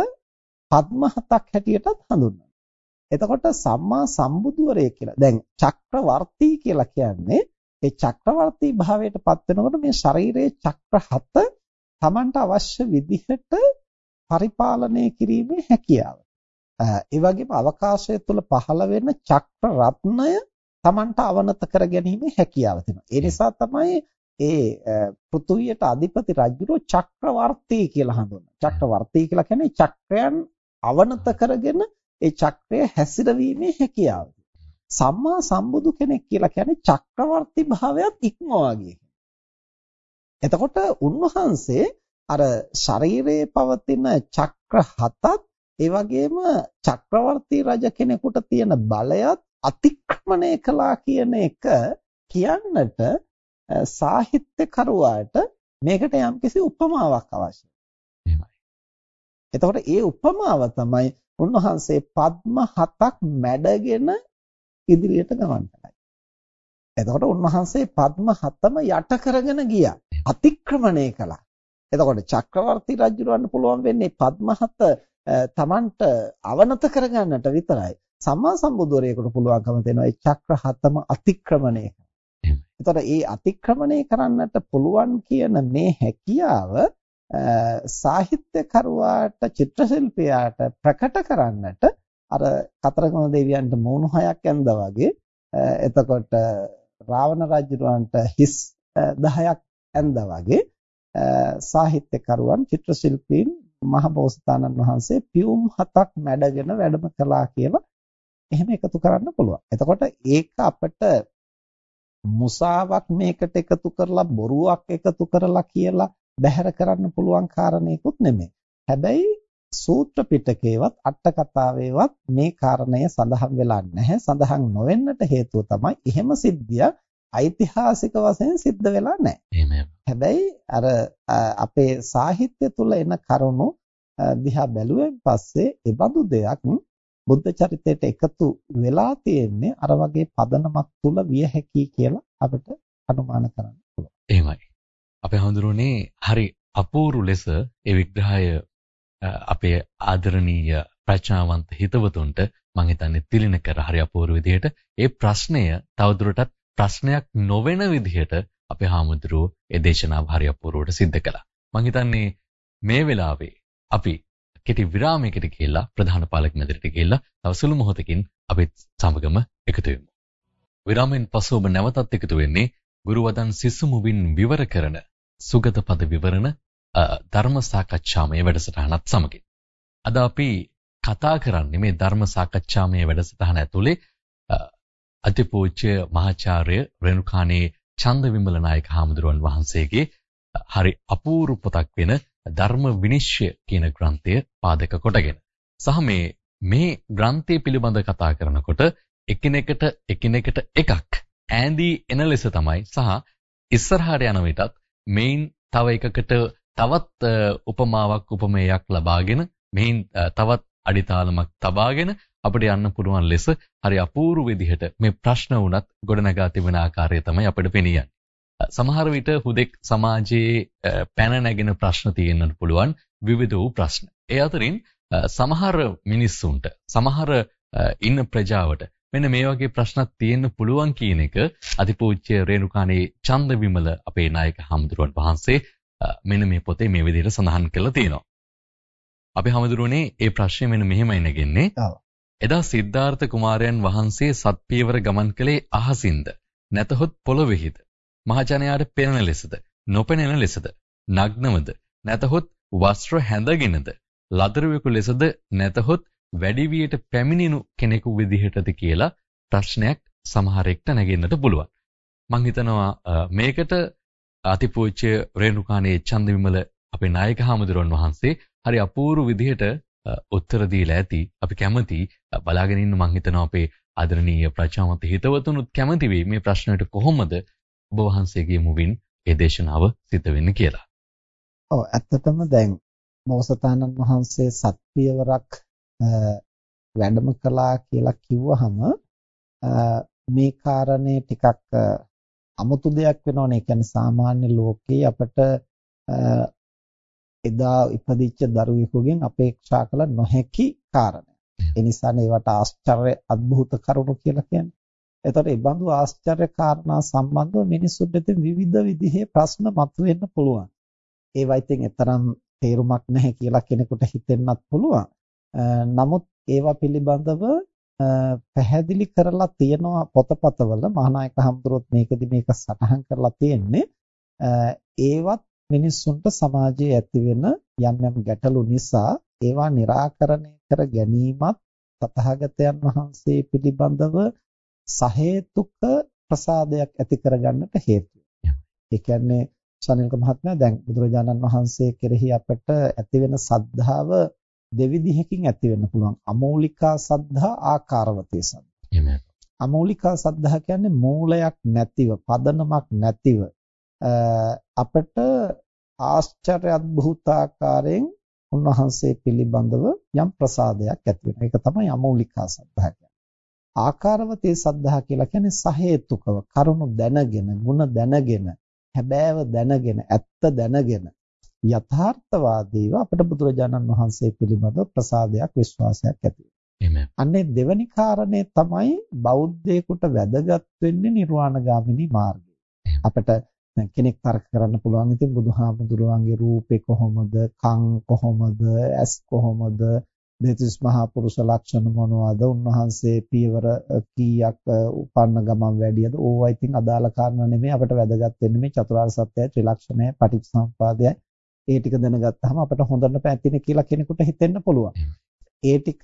පද්ම හතක් හැටියටත් හඳුන්වනවා. එතකොට සම්මා සම්බුදුවරය කියලා. දැන් චක්‍රවර්ති කියලා කියන්නේ ඒ චක්‍රවර්ති භාවයටපත් වෙනකොට මේ ශරීරයේ චක්‍ර හත Tamanට අවශ්‍ය විදිහට පරිපාලනය කිරීමේ හැකියාව. ඒ වගේම අවකාශය තුළ පහළ වෙන චක්‍ර රත්නය Tamanට අවනත කර ගැනීමේ හැකියාව තියෙනවා. ඒ නිසා තමයි ඒ පෘථුවියට අධිපති රජුරෝ චක්‍රවර්ති කියලා හඳුන්වනවා. චක්‍රවර්ති කියලා කියන්නේ චක්‍රයන් අවනත කරගෙන ඒ චක්‍රය හැසිරවීමේ හැකියාව. සම්මා සම්බුදු කෙනෙක් කියලා කියන්නේ චක්‍රවර්ති භාවයත් ඉක්මවා ගිය එතකොට උන්වහන්සේ අර ශරීරයේ පවතින චක්‍ර හතත් ඒ වගේම චක්‍රවර්ති රජ කෙනෙකුට තියෙන බලයත් අතික්‍රමණය කළා කියන එක කියන්නට සාහිත්‍ය කරුවාට මේකට යම්කිසි උපමාවක් අවශ්‍යයි. එහෙමයි. එතකොට ඒ උපමාව තමයි උන්වහන්සේ පద్ම හතක් මැඩගෙන ඉදිරියට ගමන් කළා. එතකොට උන්වහන්සේ පద్ම හතම යට කරගෙන ගියා. අතික්‍රමණය කළා. එතකොට චක්‍රවර්ති රජුරවන්න පුළුවන් වෙන්නේ පద్මහත තමන්ට අවනත කරගන්නට විතරයි. සම්මා සම්බුදුරයෙකුට පුළුවන්කම දෙනවා ඒ චක්‍ර හතම අතික්‍රමණය එතකොට මේ අතික්‍රමණය කරන්නට පුළුවන් කියන මේ හැකියාව සාහිත්‍යකරුවාට චිත්‍රශිල්පියාට ප්‍රකට කරන්නට අර කතරගම දෙවියන්ට මූණු හයක් ඇඳා වගේ එතකොට රාවණ රජුන්ට හිස් 10ක් ඇඳා වගේ සාහිත්‍යකරුවන් චිත්‍රශිල්පීන් මහබෝසතාණන් වහන්සේ පියුම් හතක් මැඩගෙන වැඩම කළා කියලා එහෙම එකතු කරන්න පුළුවන්. එතකොට ඒක අපිට මුසාවක් මේකට එකතු කරලා බොරුවක් එකතු කරලා කියලා බැහැර කරන්න පුළුවන් කාරණේකුත් නෙමෙයි. හැබැයි සූත්‍ර පිටකේවත් අට කතාවේවත් මේ කාරණය සඳහන් වෙලා නැහැ. සඳහන් නොවෙන්නට හේතුව තමයි එහෙම සිද්ධියක් ඓතිහාසික වශයෙන් සිද්ධ වෙලා නැහැ. හැබැයි අර අපේ සාහිත්‍ය තුල එන කරුණු දිහා බැලුවෙන් පස්සේ ඒ බඳු දෙයක් බුද්ධ චරිතයට එකතු වෙලා තියෙන්නේ අර වගේ පදනමක් තුල විය හැකියි කියලා අපිට අනුමාන කරන්න පුළුවන්. එහෙමයි. අපේ හඳුරුනේ හරි අපූර්ව ලෙස ඒ විග්‍රහය අපේ ආදරණීය ප්‍රඥාවන්ත හිතවතුන්ට මම හිතන්නේ තිලින කර හරි අපූර්ව විදිහට ඒ ප්‍රශ්නය තවදුරටත් ප්‍රශ්නයක් නොවන විදිහට අපේ හාමුදුරුවෝ ඒ දේශනාව හරි අපූර්වට සිද්ධ කළා. මම හිතන්නේ මේ වෙලාවේ අපි කෙටි විරාමයකට ගිහිල්ලා ප්‍රධාන පාලක මැදිරියට ගිහිල්ලා තව සුළු මොහොතකින් අපිත් සමගම එකතු වෙමු. විරාමෙන් පසු ඔබ නැවතත් එකතු වෙන්නේ ගුරුවදන් සිසුමුවින් විවර කරන සුගත පද විවරණ ධර්ම සාකච්ඡාමය වැඩසටහනත් සමගින්. අද අපි කතා කරන්නේ මේ ධර්ම සාකච්ඡාමය වැඩසටහන ඇතුලේ අතිපූජ්‍ය මහාචාර්ය රේණුකාණේ චන්දවිමල නායක හාමුදුරුවන් වහන්සේගේ හරි අපූර්ව පොතක් වෙන ධර්ම විනිශ්චය කියන ග්‍රන්ථය පාදක කොටගෙන සහ මේ මේ ග්‍රන්ථය පිළිබඳ කතා කරනකොට එකිනෙකට එකිනෙකට එකක් ඈඳී එන ලෙස තමයි සහ ඉස්සරහට යන විටත් මේන් තව එකකට තවත් උපමාවක් උපමේයක් ලබාගෙන මේන් තවත් අඩිතාලමක් තබාගෙන අපිට යන්න පුළුවන් ලෙස හරි අපූර්ව විදිහට මේ ප්‍රශ්න වුණත් ගොඩනගා තිබෙන ආකාරය තමයි අපිට පෙනියන්නේ. සමහර විට හුදෙක් සමාජයේ පැන නැගෙන ප්‍රශ්න තියෙන්නත් පුළුවන් විවිධ වූ ප්‍රශ්න. ඒ අතරින් සමහර මිනිස්සුන්ට සමහර ඉන්න ප්‍රජාවට මෙන්න මේ වගේ ප්‍රශ්නක් තියෙන්න පුළුවන් කියන එක අතිපූජ්‍ය රේණුකාණේ චන්දවිමල අපේ නායක හමුදුරුවන් වහන්සේ මෙන්න මේ පොතේ මේ විදිහට සඳහන් කරලා තියෙනවා. අපි හමුදුරුවනේ මේ ප්‍රශ්නේ මෙන්න මෙහෙමයි නැගෙන්නේ. එදා සිද්ධාර්ථ කුමාරයන් වහන්සේ සත්පියවර ගමන් කළේ අහසින්ද? නැතහොත් පොළොවේහිද? මහජනයාට පෙනෙන ලෙසද? නොපෙනෙන ලෙසද? නග්නවද? නැතහොත් වස්ත්‍ර හැඳගෙනද? ලදරුවෙකු ලෙසද? නැතහොත් වැඩිවියට පැමිණෙනු කෙනෙකු විදිහටද කියලා ප්‍රශ්නයක් සමහරෙක්ට නැගෙන්නට පුළුවන්. මම හිතනවා මේකට අතිපූජ්‍ය රේණුකාණේ චන්දවිමල අපේ නායක හාමුදුරන් වහන්සේ හරි අපූර්ව විදිහට උත්තර දීලා ඇති. අපි කැමති බලාගෙන ඉන්න මං හිතනවා අපේ ආදරණීය ප්‍රජාමත හිතවතුනුත් කැමති වෙයි මේ ප්‍රශ්නයට කොහොමද ඔබ වහන්සේගේ මුවින් ඒ දේශනාව සිද්ධ වෙන්නේ කියලා. ඔව් ඇත්තටම දැන් මොසතාණන් වහන්සේ සත්පියවරක් වැඩම කළා කියලා කිව්වහම මේ කාරණේ ටිකක් අමුතු දෙයක් වෙනවනේ. ඒ කියන්නේ සාමාන්‍ය ලෝකේ අපිට එදා ඉපදිච්ච දරුවෙකුගෙන් අපේක්ෂා කළ නොහැකි කාරණයක්. ඒ නිසානේ ඒවට ආශ්චර්ය අద్භූත කරුණු කියලා කියන්නේ. එතකොට මේ බඳු ආශ්චර්ය කාරණා සම්බන්ධව මිනිස්සුන්ට ඉතින් විවිධ විදිහේ ප්‍රශ්න මතුවෙන්න පුළුවන්. ඒවා ඉතින් එතරම් තේරුමක් නැහැ කියලා කෙනෙකුට හිතෙන්නත් පුළුවන්. නමුත් ඒවා පිළිබඳව පැහැදිලි කරලා තියෙනවා පොතපතවල මහානායක හඳුරොත් මේකෙදි මේක සටහන් කරලා තියෙන්නේ ඒවත් මිනිස්සුන්ට සමාජයේ ඇතිවෙන යම් යම් ගැටලු නිසා ඒවා निराකරණය කර ගැනීමත් තථාගතයන් වහන්සේ පිළිබඳව සහේතුක ප්‍රසාදයක් ඇති කරගන්නට හේතු ඒ කියන්නේ ශනිල්ක මහත්මයා දැන් බුදුරජාණන් වහන්සේ කෙරෙහි අපට ඇතිවෙන සද්ධාව දෙවිධයකින් ඇති වෙන්න පුළුවන්. අමৌলিකා සද්ධා ආකාරවතේ සද්ධා. එහෙමයි. අමৌলিකා සද්ධා කියන්නේ මූලයක් නැතිව, පදනමක් නැතිව අපට ආශ්චර්ය අද්භූතාකාරයෙන් උන්වහන්සේ පිළිබඳව යම් ප්‍රසාදයක් ඇති වෙනවා. ඒක තමයි අමৌলিකා සද්ධා කියන්නේ. ආකාරවතේ සද්ධා කියලා කියන්නේ සහේතුකව කරුණු දැනගෙන, ಗುಣ දැනගෙන, හැබෑව දැනගෙන, ඇත්ත දැනගෙන යථාර්ථවාදීව අපට බුදුරජාණන් වහන්සේ පිළිබඳව ප්‍රසාදයක් විශ්වාසයක් ඇති වෙනවා. අන්නේ දෙවැනි කාරණේ තමයි බෞද්ධයෙකුට වැදගත් වෙන්නේ නිර්වාණගාමිනී මාර්ගය. අපිට දැන් කෙනෙක් තර්ක කරන්න පුළුවන්. ඉතින් බුදුහාමුදුරුවන්ගේ රූපේ කොහොමද කන් කොහොමද ඇස් කොහොමද දෙතිස් මහා පුරුෂ ලක්ෂණ මොනවද උන්වහන්සේ පියවර කීයක් උපන්න ගමන් වැඩියද ඕවා ඉතින් අදාළ කාරණා නෙමෙයි. අපිට වැදගත් වෙන්නේ මේ චතුරාර්ය සත්‍යය ත්‍රිලක්ෂණය පටිච්චසමුපාදය ඒ ටික දැනගත්තාම අපිට හොඳට පැතිනේ කියලා කෙනෙකුට හිතෙන්න පුළුවන්. ඒ ටික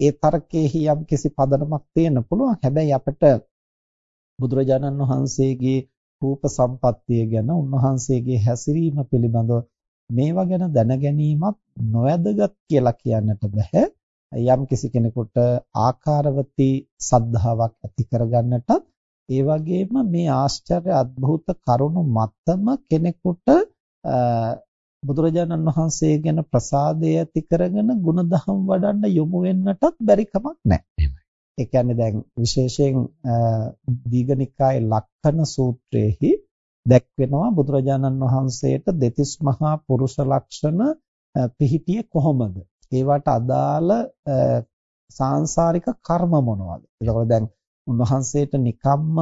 ඒ තර්කයේ යම් කිසි පදනමක් තියෙන්න පුළුවන්. හැබැයි අපිට බුදුරජාණන් වහන්සේගේ රූප සම්පත්තිය ගැන උන්වහන්සේගේ හැසිරීම පිළිබඳව මේවා ගැන දැන ගැනීමත් නොවැදගත් කියලා කියන්නට බෑ. යම් කිසි කෙනෙකුට ආකාරවතී සද්ධාාවක් ඇති කරගන්නටත් ඒ වගේම මේ ආශ්චර්ය අద్භූත කරුණු මතම කෙනෙකුට බුදුරජාණන් වහන්සේ ගැන ප්‍රසාදය ඇති කරගෙන ಗುಣධම් වඩන්න යොමු වෙන්නටත් බැරි කමක් නැහැ. ඒ කියන්නේ දැන් විශේෂයෙන් දීඝනිකායේ ලක්කන සූත්‍රයේහි දැක්වෙනවා බුදුරජාණන් වහන්සේට දෙතිස් මහා පුරුෂ ලක්ෂණ පිහිටියේ කොහොමද? ඒවට අදාළ සාංශාරික කර්ම මොනවද? ඒකවල දැන් උන්වහන්සේට නිකම්ම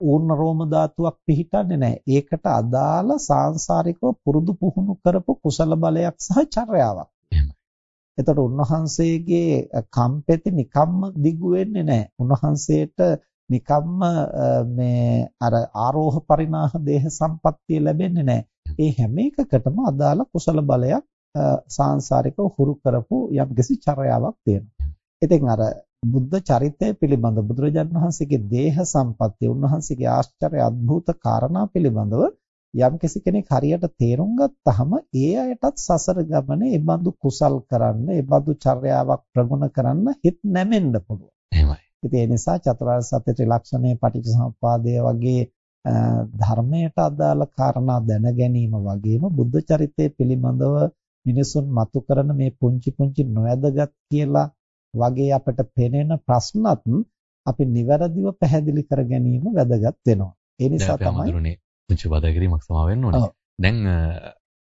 ඌර්ණ රෝම ධාතුවක් පිහිටන්නේ නැහැ. ඒකට අදාළ සාංශාරිකව පුරුදු පුහුණු කරපු කුසල බලයක් සහ චර්යාවක්. එතකොට උන්වහන්සේගේ කම්පෙති නිකම්ම දිගු වෙන්නේ නැහැ. උන්වහන්සේට නිකම්ම මේ අර ආරෝහ පරිණාහ දේහ සම්පත්තිය ලැබෙන්නේ නැහැ. ඒ හැම එකකටම අදාළ කුසල බලයක් සාංශාරිකව හුරු කරපු යම්කිසි චර්යාවක් තියෙනවා. ඉතින් අර බුද්ධ චරිතය පිළිබඳ බුදුරජාණන් වහන්සේගේ දේහ සම්පත්තිය උන්වහන්සේගේ ආශ්චර්ය අద్భుත කාරණා පිළිබඳව යම්කිසි කෙනෙක් හරියට තේරුම් ගත්තහම ඒ අයටත් සසර ගමනේ ඒ බඳු කුසල් කරන්න, ඒ බඳු චර්යාවක් ප්‍රගුණ කරන්න හිත නැමෙන්න පුළුවන්. එහෙමයි. ඉතින් ඒ නිසා චතුරාර්ය සත්‍ය ත්‍රිලක්ෂණය පටිච්චසමුපාදය වගේ ධර්මයට අදාළ කාරණා දැන ගැනීම වගේම බුද්ධ චරිතය පිළිබඳව මිනිසුන් මතු කරන මේ පුංචි පුංචි නොයදගත් කියලා වගේ අපට පෙනෙන ප්‍රශ්නත් අපි නිවැරදිව පැහැදිලි කර ගැනීම වැදගත් වෙනවා. ඒ නිසා තමයි පුංචි බදා කිරීමක් සමා වෙන්න ඕනේ. දැන්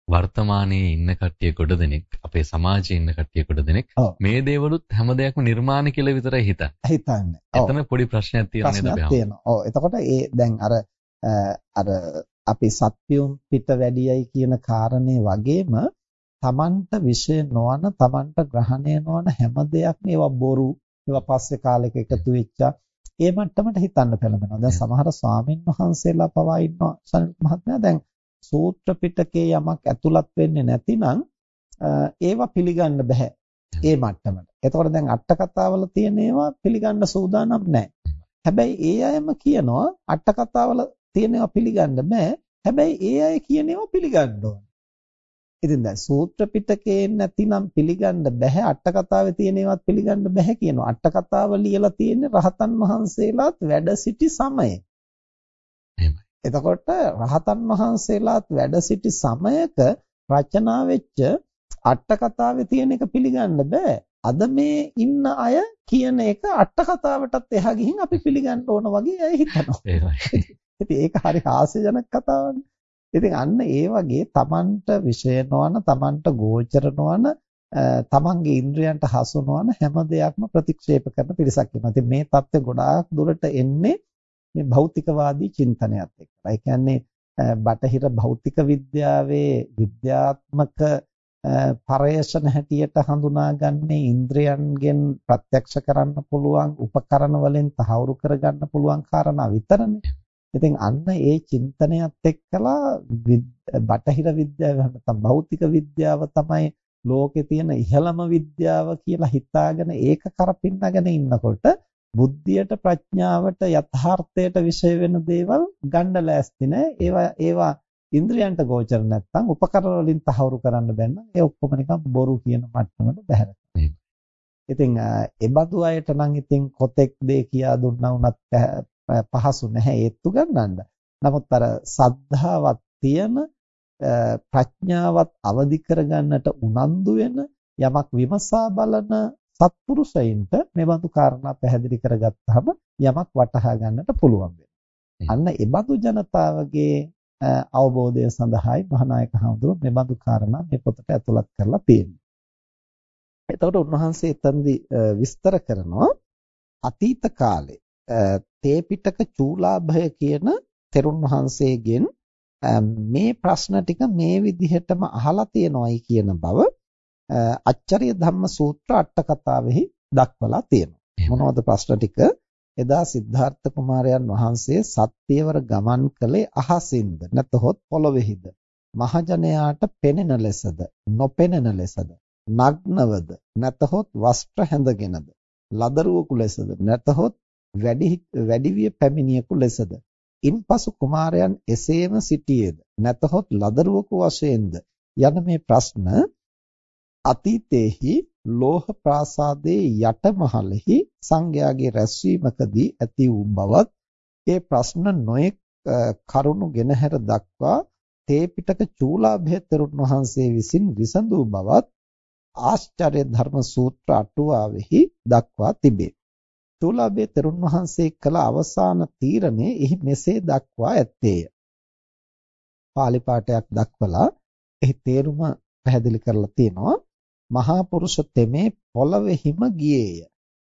වර්තමානයේ ඉන්න කට්ටිය කොට දෙනෙක් අපේ සමාජයේ ඉන්න කට්ටිය කොට දෙනෙක් මේ දේවලුත් හැම දෙයක්ම නිර්මාණ කියලා විතරයි හිතන්නේ. හිතන්නේ. එතන පොඩි ප්‍රශ්නයක් තියෙනවා නේද අපි? තියෙනවා. ඔව්. එතකොට ඒ දැන් අර අර අපි සත්‍යුම් පිට වැඩියයි කියන කාරණේ වගේම තමන්ට විෂය නොවන තමන්ට ග්‍රහණය නොවන හැම දෙයක්ම ඒවා බොරු ඒවා පස්සේ කාලෙක එකතු වෙච්චා ඒ මට්ටමට හිතන්න පෙළඹෙනවා. දැන් සමහර ස්වාමින් වහන්සේලා පවා ඉන්නවා සනිත් මහත්මයා දැන් සූත්‍ර පිටකේ යමක් ඇතුළත් වෙන්නේ නැතිනම් ඒවා පිළිගන්න බෑ. ඒ මට්ටමට. එතකොට දැන් අට කතාවල තියෙන ඒවා පිළිගන්න සූදානම් නැහැ. හැබැයි ඒ අයම කියනවා අට කතාවල තියෙන ඒවා පිළිගන්න බෑ. හැබැයි ඒ අය කියන ඒවා පිළිගන්න ඕන. ඉතින් දැන් සූත්‍ර පිටකේ නැතිනම් පිළිගන්න බෑ අට කතාවේ තියෙන ඒවාත් පිළිගන්න බෑ කියනවා. අට කතාව ලියලා තියෙන්නේ රහතන් වහන්සේලාත් වැඩ සිටි සමයේ. එතකොට රහතන් වහන්සේලාත් වැඩ සිටි සමයක රචනා වෙච්ච අට කතාවේ තියෙන එක පිළිගන්න බෑ. අද මේ ඉන්න අය කියන එක අට කතාවටත් එහා ගිහින් අපි පිළිගන්න ඕන වගේ අය හිතනවා. ඉතින් ඒක හරි හාස්‍යජනක කතාවනේ. ඉතින් අන්න ඒ වගේ Tamanට විෂය නොවන Tamanට ගෝචර නොවන තමන්ගේ ඉන්ද්‍රයන්ට හසු නොවන හැම දෙයක්ම ප්‍රතික්ෂේප කරන පිරිසක් ඉන්නවා. ඉතින් මේ தත්ත්වය ගොඩාක් දුරට එන්නේ මේ භෞතිකවාදී චින්තනයත් එක්කලා. ඒ කියන්නේ බටහිර භෞතික විද්‍යාවේ විද්‍යාත්මක පරේෂණ හැටියට හඳුනාගන්නේ ඉන්ද්‍රයන්ගෙන් ප්‍රත්‍යක්ෂ කරන්න පුළුවන් උපකරණ වලින් තහවුරු කරගන්න පුළුවන් කාරණා විතරනේ. ඉතින් අන්න ඒ චින්තනයත් එක්කලා බටහිර විද්‍යාව නැත්නම් භෞතික විද්‍යාව තමයි ලෝකේ තියෙන ඉහළම විද්‍යාව කියලා හිතාගෙන ඒක කරපින්නගෙන ඉන්නකොට බුද්ධියට ප්‍රඥාවට යථාර්ථයට විශේෂ වෙන දේවල් ගන්න ලෑස්ති නෑ. ඒවා ඒවා ඉන්ද්‍රියන්ට ගෝචර නැත්නම් උපකරණ වලින් තහවුරු කරන්න බැන්න. ඒ ඔක්කොම නිකන් බොරු කියන මට්ටමට බහැර. ඉතින් ඒ බඳු අයට නම් ඉතින් කොතෙක් දේ කියා දුන්නා වුණත් පහසු නැහැ ඒත්තු ගන්නන්න. නමුත් අර සද්ධාවත් තියෙන ප්‍රඥාවත් අවදි කරගන්නට උනන්දු වෙන යමක් විමසා බලන සත්පුරුෂයින්ට මේ බඳු කාරණා පැහැදිලි කරගත්තාම යමක් වටහා ගන්නට පුළුවන් අන්න ඒ බඳු ජනතාවගේ අවබෝධය සඳහායි මහානායක හඳුරු මේ බඳු කාරණා මේ පොතට ඇතුළත් කරලා තියෙන්නේ. එතකොට උන්වහන්සේ එතනදී විස්තර කරනවා අතීත කාලේ තේ පිටක චූලාභය කියන තෙරුන් වහන්සේගෙන් මේ ප්‍රශ්න ටික මේ විදිහටම අහලා තියෙනවයි කියන බව අච්චරිය ධම්ම සූත්‍ර අට කතාවෙහි දක්වලා තියෙනවා. මොනවද ප්‍රශ්න ටික? එදා සිද්ධාර්ථ කුමාරයන් වහන්සේ සත්‍යවර ගමන් කළේ අහසින්ද? නැතහොත් පොළොවේහිද? මහජනයාට පෙනෙන ලෙසද? නොපෙනෙන ලෙසද? නග්නවද? නැතහොත් වස්ත්‍ර හැඳගෙනද? ලදරුවෙකු ලෙසද? නැතහොත් වැඩි වැඩිවිය පැමිණියෙකු ලෙසද? ඉන්පසු කුමාරයන් එසේම සිටියේද? නැතහොත් ලදරුවෙකු වශයෙන්ද? යන මේ ප්‍රශ්න අතීතයේහි ලෝහ ප්‍රාසාදයේ යටමහලෙහි සංඝයාගේ රැස්වීමකදී ඇති වූ බවත් ඒ ප්‍රශ්න නොඑක් කරුණු ගෙනහැර දක්වා තේ පිටක චූලාභේතරුන් වහන්සේ විසින් විසඳූ බවත් ආශ්චර්ය ධර්ම සූත්‍ර අටුවාවෙහි දක්වා තිබේ. චූලාභේතරුන් වහන්සේ කළ අවසාන තීරණය එහි මෙසේ දක්වා ඇත්තේය. පාලි පාඨයක් දක්වලා එහි තේරුම පැහැදිලි කරලා තියෙනවා. මහා පුරුෂ තෙමේ පොළවෙහිම ගියේය.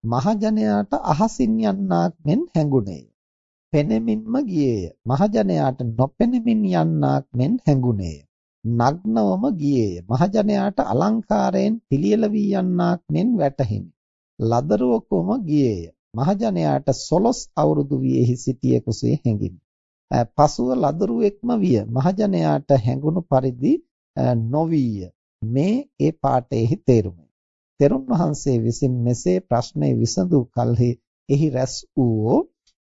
මහජනයාට අහසින් යන්නාක් මෙන් හැඟුණේය. පෙනෙමින්ම ගියේය. මහජනයාට නොපෙනෙමින් යන්නාක් මෙන් හැඟුණේය. නග්නවම ගියේය. මහජනයාට අලංකාරයෙන් පිළියෙල වී යන්නාක් මෙන් වැටහිනි. ලදරුවකම ගියේය. මහජනයාට සොළොස් අවුරුදු වියෙහි සිටියේ කුසේ හැඟිනි. පසුව ලදරුවෙක්ම විය. මහජනයාට හැඟුණු පරිදි නොවිය. මේ ඒ පාඨයේහි තේරුමයි. තෙරුන් වහන්සේ විසින් මෙසේ ප්‍රශ්නේ විසඳු කලෙහි එහි රැස් වූ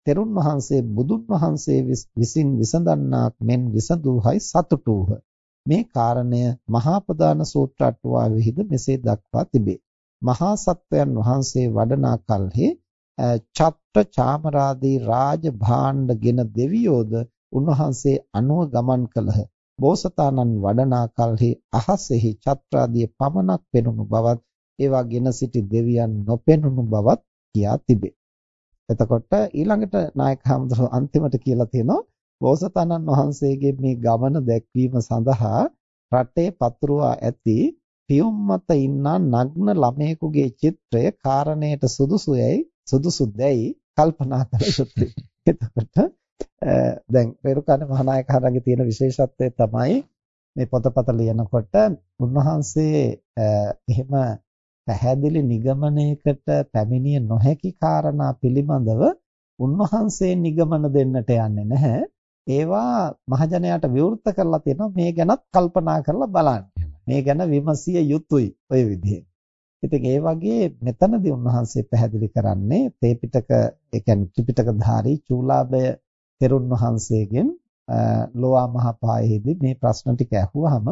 තෙරුන් වහන්සේ බුදුන් වහන්සේ විසින් විසඳන්නාක් මෙන් විසඳුහයි සතුටුහ. මේ කාරණය මහා ප්‍රදාන සූත්‍ර අටුවාවෙහිද මෙසේ දක්වා තිබේ. මහා සත්වයන් වහන්සේ වඩනා කලෙහි ඡත්‍ර චාමරාදී රාජ භාණ්ඩගෙන දෙවියෝද උන්වහන්සේ අනුව ගමන් කළහ. බෝසතාණන් වඩනා කලෙහි අහසෙහි ඡත්‍රාදිය පමණක් පෙනුණු බවත් ඒවා ගෙන සිටි දෙවියන් නොපෙනුණු බවත් කියා තිබේ. එතකොට ඊළඟට නායක හඳුරු අන්තිමට කියලා තියෙනවා බෝසතාණන් වහන්සේගේ මේ ගමන දැක්වීම සඳහා රටේ පතුරවා ඇති පියුම් මත ඉන්නා නග්න ළමයෙකුගේ චිත්‍රය කාරණයට සුදුසුයයි සුදුසු දැයි කල්පනා කළ යුතුයි. එතකොට දැන් රේරුකාණ මහානායක හරගේ තියෙන විශේෂත්වය තමයි මේ පොතපත ලියනකොට උන්වහන්සේ එහෙම පැහැදිලි නිගමනයකට පැමිණිය නොහැකි කාරණා පිළිබඳව උන්වහන්සේ නිගමන දෙන්නට යන්නේ නැහැ. ඒවා මහජනයාට විවෘත කරලා තියෙනවා මේ ගැනත් කල්පනා කරලා බලන්න. මේ ගැන විමසිය යුතුයි ඔය විදිහේ. ඉතින් ඒ වගේ මෙතනදී උන්වහන්සේ පැහැදිලි කරන්නේ තේ පිටක ඒ කියන්නේ ත්‍රිපිටකධාරී චූලාභය තෙරුන් වහන්සේගෙන් ලෝවා මහපායෙහිදී මේ ප්‍රශ්න ටික ඇහුවාම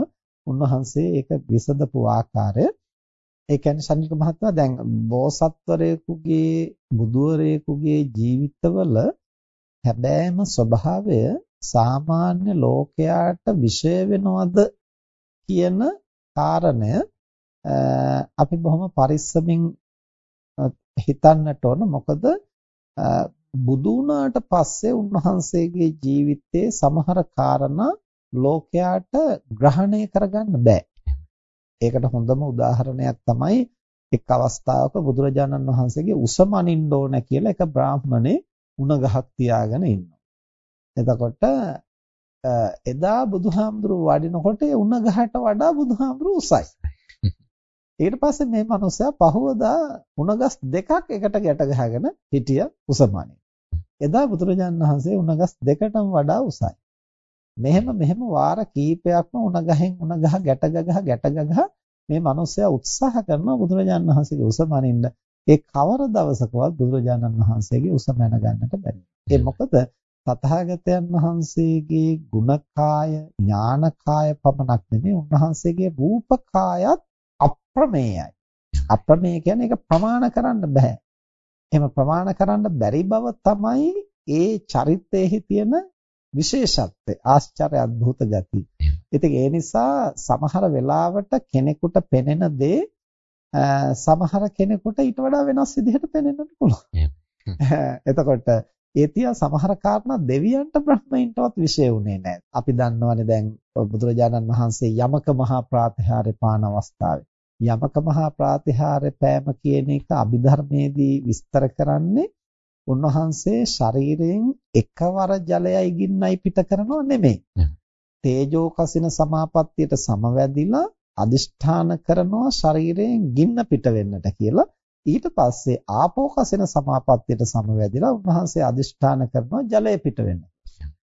උන්වහන්සේ ඒක විසඳපු ආකාරය ඒ කියන්නේ සම්නික මහත්මයා දැන් බෝසත්වරයෙකුගේ බුදුවරයෙකුගේ ජීවිතවල හැබෑම ස්වභාවය සාමාන්‍ය ලෝකයාට විෂය වෙනවද කියන කාරණය අපි බොහොම පරිස්සමින් හිතන්නට ඕන මොකද බුදු වුණාට පස්සේ උන්වහන්සේගේ ජීවිතයේ සමහර කාරණා ලෝකයාට ග්‍රහණය කරගන්න බෑ ඒකට හොඳම උදාහරණයක් තමයි එක් අවස්ථාවක බුදුරජාණන් වහන්සේගේ උසමනින්න ඕන කියලා එක බ්‍රාහ්මණේ උණ ගහක් තියාගෙන ඉන්නවා. එතකොට එදා බුදුහාමුදුරුව වඩිනකොට ඒ උණ ගහට වඩා බුදුහාමුදුරුව උසයි. ඊට පස්සේ මේ මනුස්සයා පහවදා උණගස් දෙකක් එකට ගැට ගහගෙන හිටිය උසමනේ. එදා බුදුරජාණන් වහන්සේ උණගස් දෙකටම වඩා උසයි. මෙහෙම මෙහෙම වාර කීපයක්ම උණ ගහෙන් උණ ගහ ගැට ගහ ගැට ගහ මේ මිනිස්සයා උත්සාහ කරනවා බුදුරජාණන් වහන්සේගේ උස මනින්න. ඒ කවර දවසකවත් බුදුරජාණන් වහන්සේගේ උස මැන ගන්නට බැරි. ඒ මොකද තථාගතයන් වහන්සේගේ ගුණකාය ඥානකාය පමණක් නෙමෙයි උන්වහන්සේගේ රූපකායත් අප්‍රමේයයි. අප්‍රමේය කියන්නේ ඒක ප්‍රමාණ කරන්න බෑ. එහෙම ප්‍රමාණ කරන්න බැරි බව තමයි ඒ චරිතයේහි තියෙන විශේෂත්වය ආශ්චර්ය අద్భుත ගති. ඉතින් ඒ නිසා සමහර වෙලාවට කෙනෙකුට පෙනෙන දේ සමහර කෙනෙකුට ඊට වඩා වෙනස් විදිහට පෙනෙන්නත් පුළුවන්. එතකොට ඒ තියා සමහර කාරණා දෙවියන්ට බ්‍රහ්මයින්ටවත් විශේෂ උනේ නැහැ. අපි දන්නවනේ දැන් බුදුරජාණන් වහන්සේ යමක මහා ප්‍රාතිහාර්ය පාන අවස්ථාවේ යමක මහා ප්‍රාතිහාර්ය පෑම කියන එක අභිධර්මයේදී විස්තර කරන්නේ උන්වහන්සේ ශරීරයෙන් එකවර ජලයයි ගින්නයි පිට කරනව නෙමෙයි. තේජෝ කසින සමාපත්තියට සමවැදිලා අදිෂ්ඨාන කරනවා ශරීරයෙන් ගින්න පිට වෙන්නට කියලා. ඊට පස්සේ ආපෝ කසින සමාපත්තියට සමවැදිලා උන්වහන්සේ අදිෂ්ඨාන කරනවා ජලය පිට වෙන්න.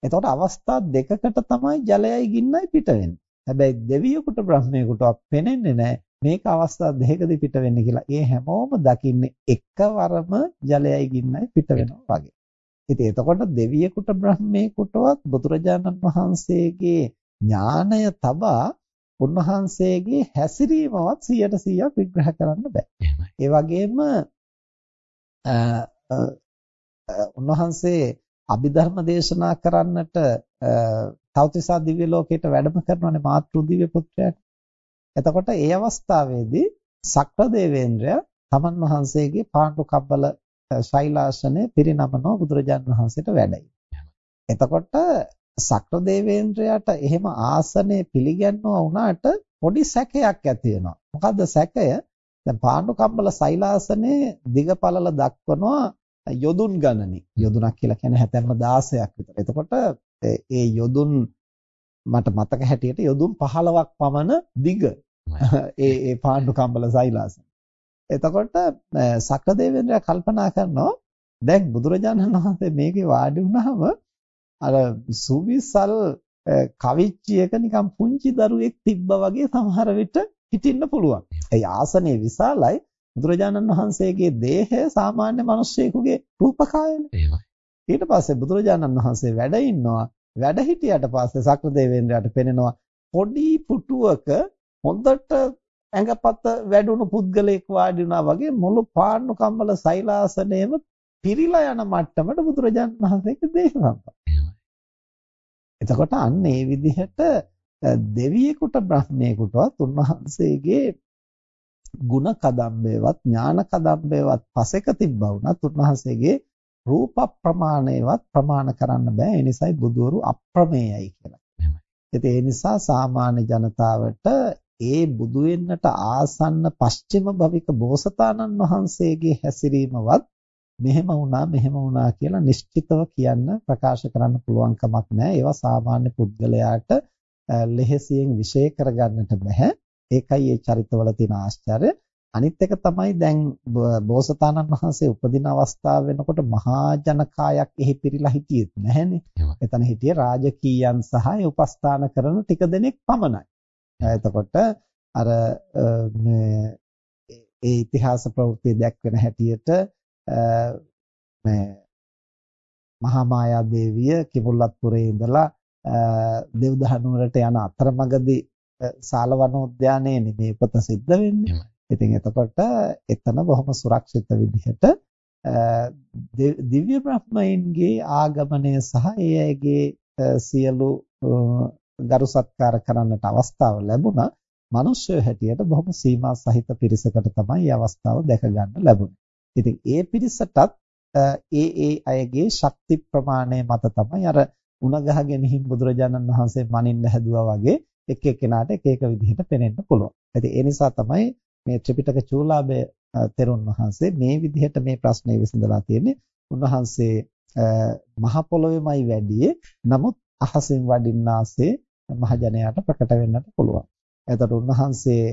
එතකොට අවස්ථා දෙකකට තමයි ජලයයි ගින්නයි පිට වෙන්නේ. හැබැයි දෙවියෙකුට බ්‍රහ්මයෙකුට පෙනෙන්නේ නැහැ මේක අවස්ථා දෙකකදී පිට වෙන්නේ කියලා. ඒ හැමෝම දකින්නේ එකවරම ජලයයි ගින්නයි පිට වෙනවා වගේ. ඉතින් එතකොට දෙවියෙකුට බ්‍රහ්මයෙකුටවත් බුදුරජාණන් වහන්සේගේ ඥාණය තබා උන්වහන්සේගේ හැසිරීමවත් 100%ක් විග්‍රහ කරන්න බෑ. ඒ වගේම උන්වහන්සේ අභිධර්ම දේශනා කරන්නට තවතිසා දිව්‍ය ලෝකයට වැඩම කරනවානේ මාතෘ දිව්‍ය පුත්‍රයාට. එතකොට ඒ අවස්ථාවේදී සක්‍ර දේවේන්ද්‍රයා තමන් වහන්සේගේ පාණ්ඩු කබ්බල ශෛලාසනය පිරිනමනෝ බුදුරජාන් වහන්සේට වැඩයි. එතකොට සක්‍ර දේවේන්ද්‍රයාට එහෙම ආසනය පිළිගන්නවා වුණාට පොඩි සැකයක් ඇති වෙනවා. මොකද්ද සැකය? දැන් පාණ්ඩු කම්බල සෛලාසනේ දිගපළල දක්වනවා යොදුන් ගණනි. යොදුනක් කියලා කියන්නේ හැතැම්ම 16ක් විතර. එතකොට ඒ යොදුන් මට මතක හැටියට යොදුන් 15ක් පමණ දිග ඒ ඒ පාණ්ඩු කම්බල සෛලාසන. එතකොට සක්‍රදේවේන්ද්‍රයා කල්පනා කරනවා දැන් බුදුරජාණන් වහන්සේ මේකේ වාඩි වුණාම අර සුවිසල් කවිච්චියක නිකන් පුංචි දරුවෙක් තිබ්බා වගේ සමහර විට හිටින්න පුළුවන්. ඒ ආසනයේ විශාලයි බුදුරජාණන් වහන්සේගේ දේහය සාමාන්‍ය මිනිස්සෙකුගේ රූපකායනේ. ඊට පස්සේ බුදුරජාණන් වහන්සේ වැඩ ඉන්නවා. වැඩ හිටියට පස්සේ සක්‍රදේවේන්ද්‍රයාට පෙනෙනවා පොඩි පුටුවක හොඳට ඇඟපත වැඩුණු පුද්ගලයෙක් වාඩි වුණා වගේ මුළු පාන්නු කම්බල සෛලාසනයේම පිරීලා යන මට්ටමට බුදුරජාණන් වහන්සේගේ දේහ සම්පත. එතකොට අන්න ඒ විදිහට දෙවියෙකුට බ්‍රහ්මයෙකුටවත් උන්වහන්සේගේ ಗುಣ කදම්බේවත් ඥාන කදම්බේවත් පසෙක තිබ්බා වුණත් උන්වහන්සේගේ රූප ප්‍රමාණයවත් ප්‍රමාණ කරන්න බෑ ඒ නිසායි බුදවරු අප්‍රමේයයි කියලා. ඉතින් ඒ නිසා සාමාන්‍ය ජනතාවට ඒ බුදු වෙන්නට ආසන්න පස්චිම භවික බෝසතාණන් වහන්සේගේ හැසිරීමවත් මෙහෙම වුණා මෙහෙම වුණා කියලා නිශ්චිතව කියන්න ප්‍රකාශ කරන්න පුළුවන් කමක් නැහැ. ඒවා සාමාන්‍ය පුද්ගලයාට ලෙහෙසියෙන් විශ්ේ කරගන්නට බෑ. ඒකයි මේ චරිතවල තියෙන ආශ්චර්ය. අනිත් එක තමයි දැන් බෝසතාණන් වහන්සේ උපදින අවස්ථාව වෙනකොට මහා ජනකායක් එහි පිරීලා හිටියෙත් නැහනේ. එතන හිටියේ රාජකීයන් සහ උපස්ථාන කරන ටික දෙනෙක් පමණයි. එතකොට අර මේ ඒ ඉතිහාස ප්‍රවෘත්ති දැක්වෙන හැටියට මේ මහා මායා දේවිය කිඹුල්ලත්පුරේ ඉඳලා දෙව්දහනුවරට යන අතරමඟදී සාලවනෝද්‍යානයේ මේ උපත සිද්ධ වෙන්නේ. ඉතින් එතකොට එතන බොහොම සුරක්ෂිත විදිහට දිව්‍ය බ්‍රහ්මයන්ගේ ආගමනය සහ ඒ අයගේ සියලු ගරු සත්කාර කරන්නට අවස්ථාව ලැබුණා. මිනිස්සු හැටියට බොහොම සීමා සහිත පිරිසකට තමයි අවස්ථාව දැක ගන්න ලැබුණේ. ඉතින් ඒ පිරිසටත් ඒ ඒ අයගේ ශක්ති ප්‍රමාණය මත තමයි අර උණ ගහගෙන හිම් බුදුරජාණන් වහන්සේ මනින්න හැදුවා වගේ එක එක්කෙනාට එක එක විදිහට පෙනෙන්න පුළුවන්. ඉතින් ඒ නිසා තමයි මේ ත්‍රිපිටක චූලාභය තෙරුන් වහන්සේ මේ විදිහට මේ ප්‍රශ්නේ විසඳලා තියෙන්නේ. උන්වහන්සේ මහ පොළොවේමයි වැඩියේ. නමුත් අහසින් වඩින්නාසේ මහජනයාට ප්‍රකට වෙන්නට පුළුවන්. එතකොට උන්වහන්සේ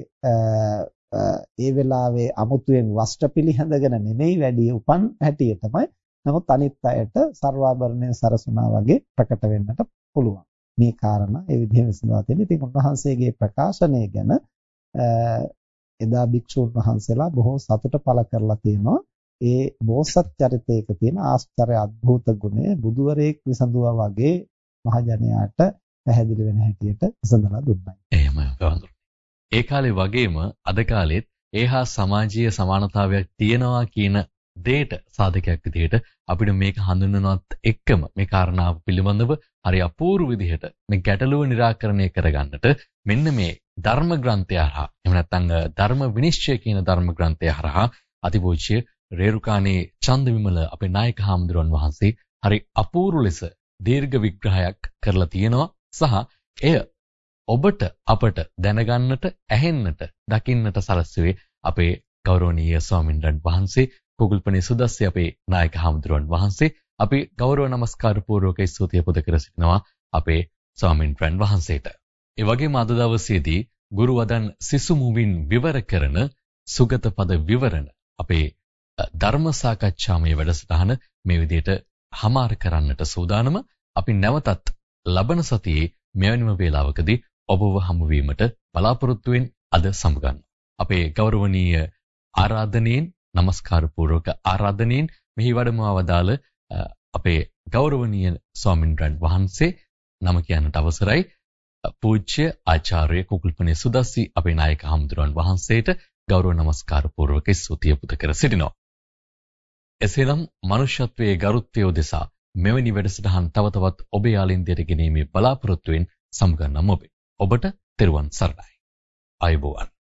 ඒ වෙලාවේ අමුතුවෙන් වස්ත්‍ර පිළිහඳගෙන නෙමෙයි වැඩි උපන් හැටිය තමයි. නමුත් අනිත් අයට ਸਰවාභරණය සරසනා වගේ ප්‍රකට වෙන්නට පුළුවන්. මේ කාරණා ඒ විදිහම විසඳලා තියෙනවා. ඉතින් උන්වහන්සේගේ ප්‍රකාශනය ගැන එදා භික්ෂුන් වහන්සේලා බොහෝ සතුට පළ කරලා තියෙනවා. ඒ බෝසත් චරිතයක තියෙන ආශ්චර්ය අද්භූත ගුණය බුදුවරයෙක් විසඳුවා වගේ මහජනයාට පැහැදිලි වෙන හැටියට විසඳලා දුන්නා. එහෙමයි ගාඳුරු. ඒ කාලේ වගේම අද කාලෙත් ඒහා සමාජීය සමානතාවයක් තියෙනවා කියන දෙයට සාධකයක් විදිහට අපිට මේක හඳුන්වනවත් එක්කම මේ කාරණාව පිළිබඳව හරි අපූර්ව විදිහට මේ ගැටලුව निराකරණය කරගන්නට මෙන්න මේ ධර්ම ග්‍රන්ථය හරහා එහෙම නැත්නම් ධර්ම විනිශ්චය කියන ධර්ම ග්‍රන්ථය හරහා අතිපූජ්‍ය රේරුකාණේ චන්දවිමල අපේ නායක හාමුදුරන් වහන්සේ හරි අපූර්ව ලෙස දීර්ඝ විග්‍රහයක් කරලා තියෙනවා. සහ එය ඔබට අපට දැනගන්නට ඇහෙන්නට දකින්නට සලස්වේ අපේ ගෞරවනීය ස්වාමින්වයන් වහන්සේ කුගල්පනේ සුදස්සේ අපේ නායක හාමුදුරුවන් වහන්සේ අපි ගෞරව නමස්කාර පූර්වක ස්තුතිය පුද කර සිටිනවා අපේ ස්වාමින්වයන් වහන්සේට. ඒ වගේම අද දවසේදී ගුරු වදන් සිසු මුවින් විවර කරන සුගත පද විවරණ අපේ ධර්ම සාකච්ඡාමය වැඩසටහන මේ විදිහට හමාර කරන්නට සූදානම අපි නැවතත් ලබන සතියේ මෙවැනිම වේලාවකදී ඔබව හමු වීමට බලාපොරොත්තු වෙන අද සමුගන්න. අපේ ගෞරවනීය ආරාධනෙන් নমස්කාර පූර්වක ආරාධනෙන් මෙහි වැඩමවදාල අපේ ගෞරවනීය ස්වාමින්වයන් වහන්සේ නම කියන්නට අවසරයි පූජ්‍ය ආචාර්ය කුකුල්පනේ සුදස්සි අපේ නායක හමුදුරන් වහන්සේට ගෞරව නමස්කාර පූර්වක ස්තුතිය පුද කර සිටිනවා. එසේනම් මනුෂ්‍යත්වයේ ගරුත්වය උදෙසා මෙවැනි වැඩසටහන් තව තවත් ඔබේ යාලින්දයට ගෙනීමේ බලාපොරොත්තුවෙන් සමුගන්නම් ඔබේ. ඔබට තෙරුවන් සරණයි. ආයුබෝවන්.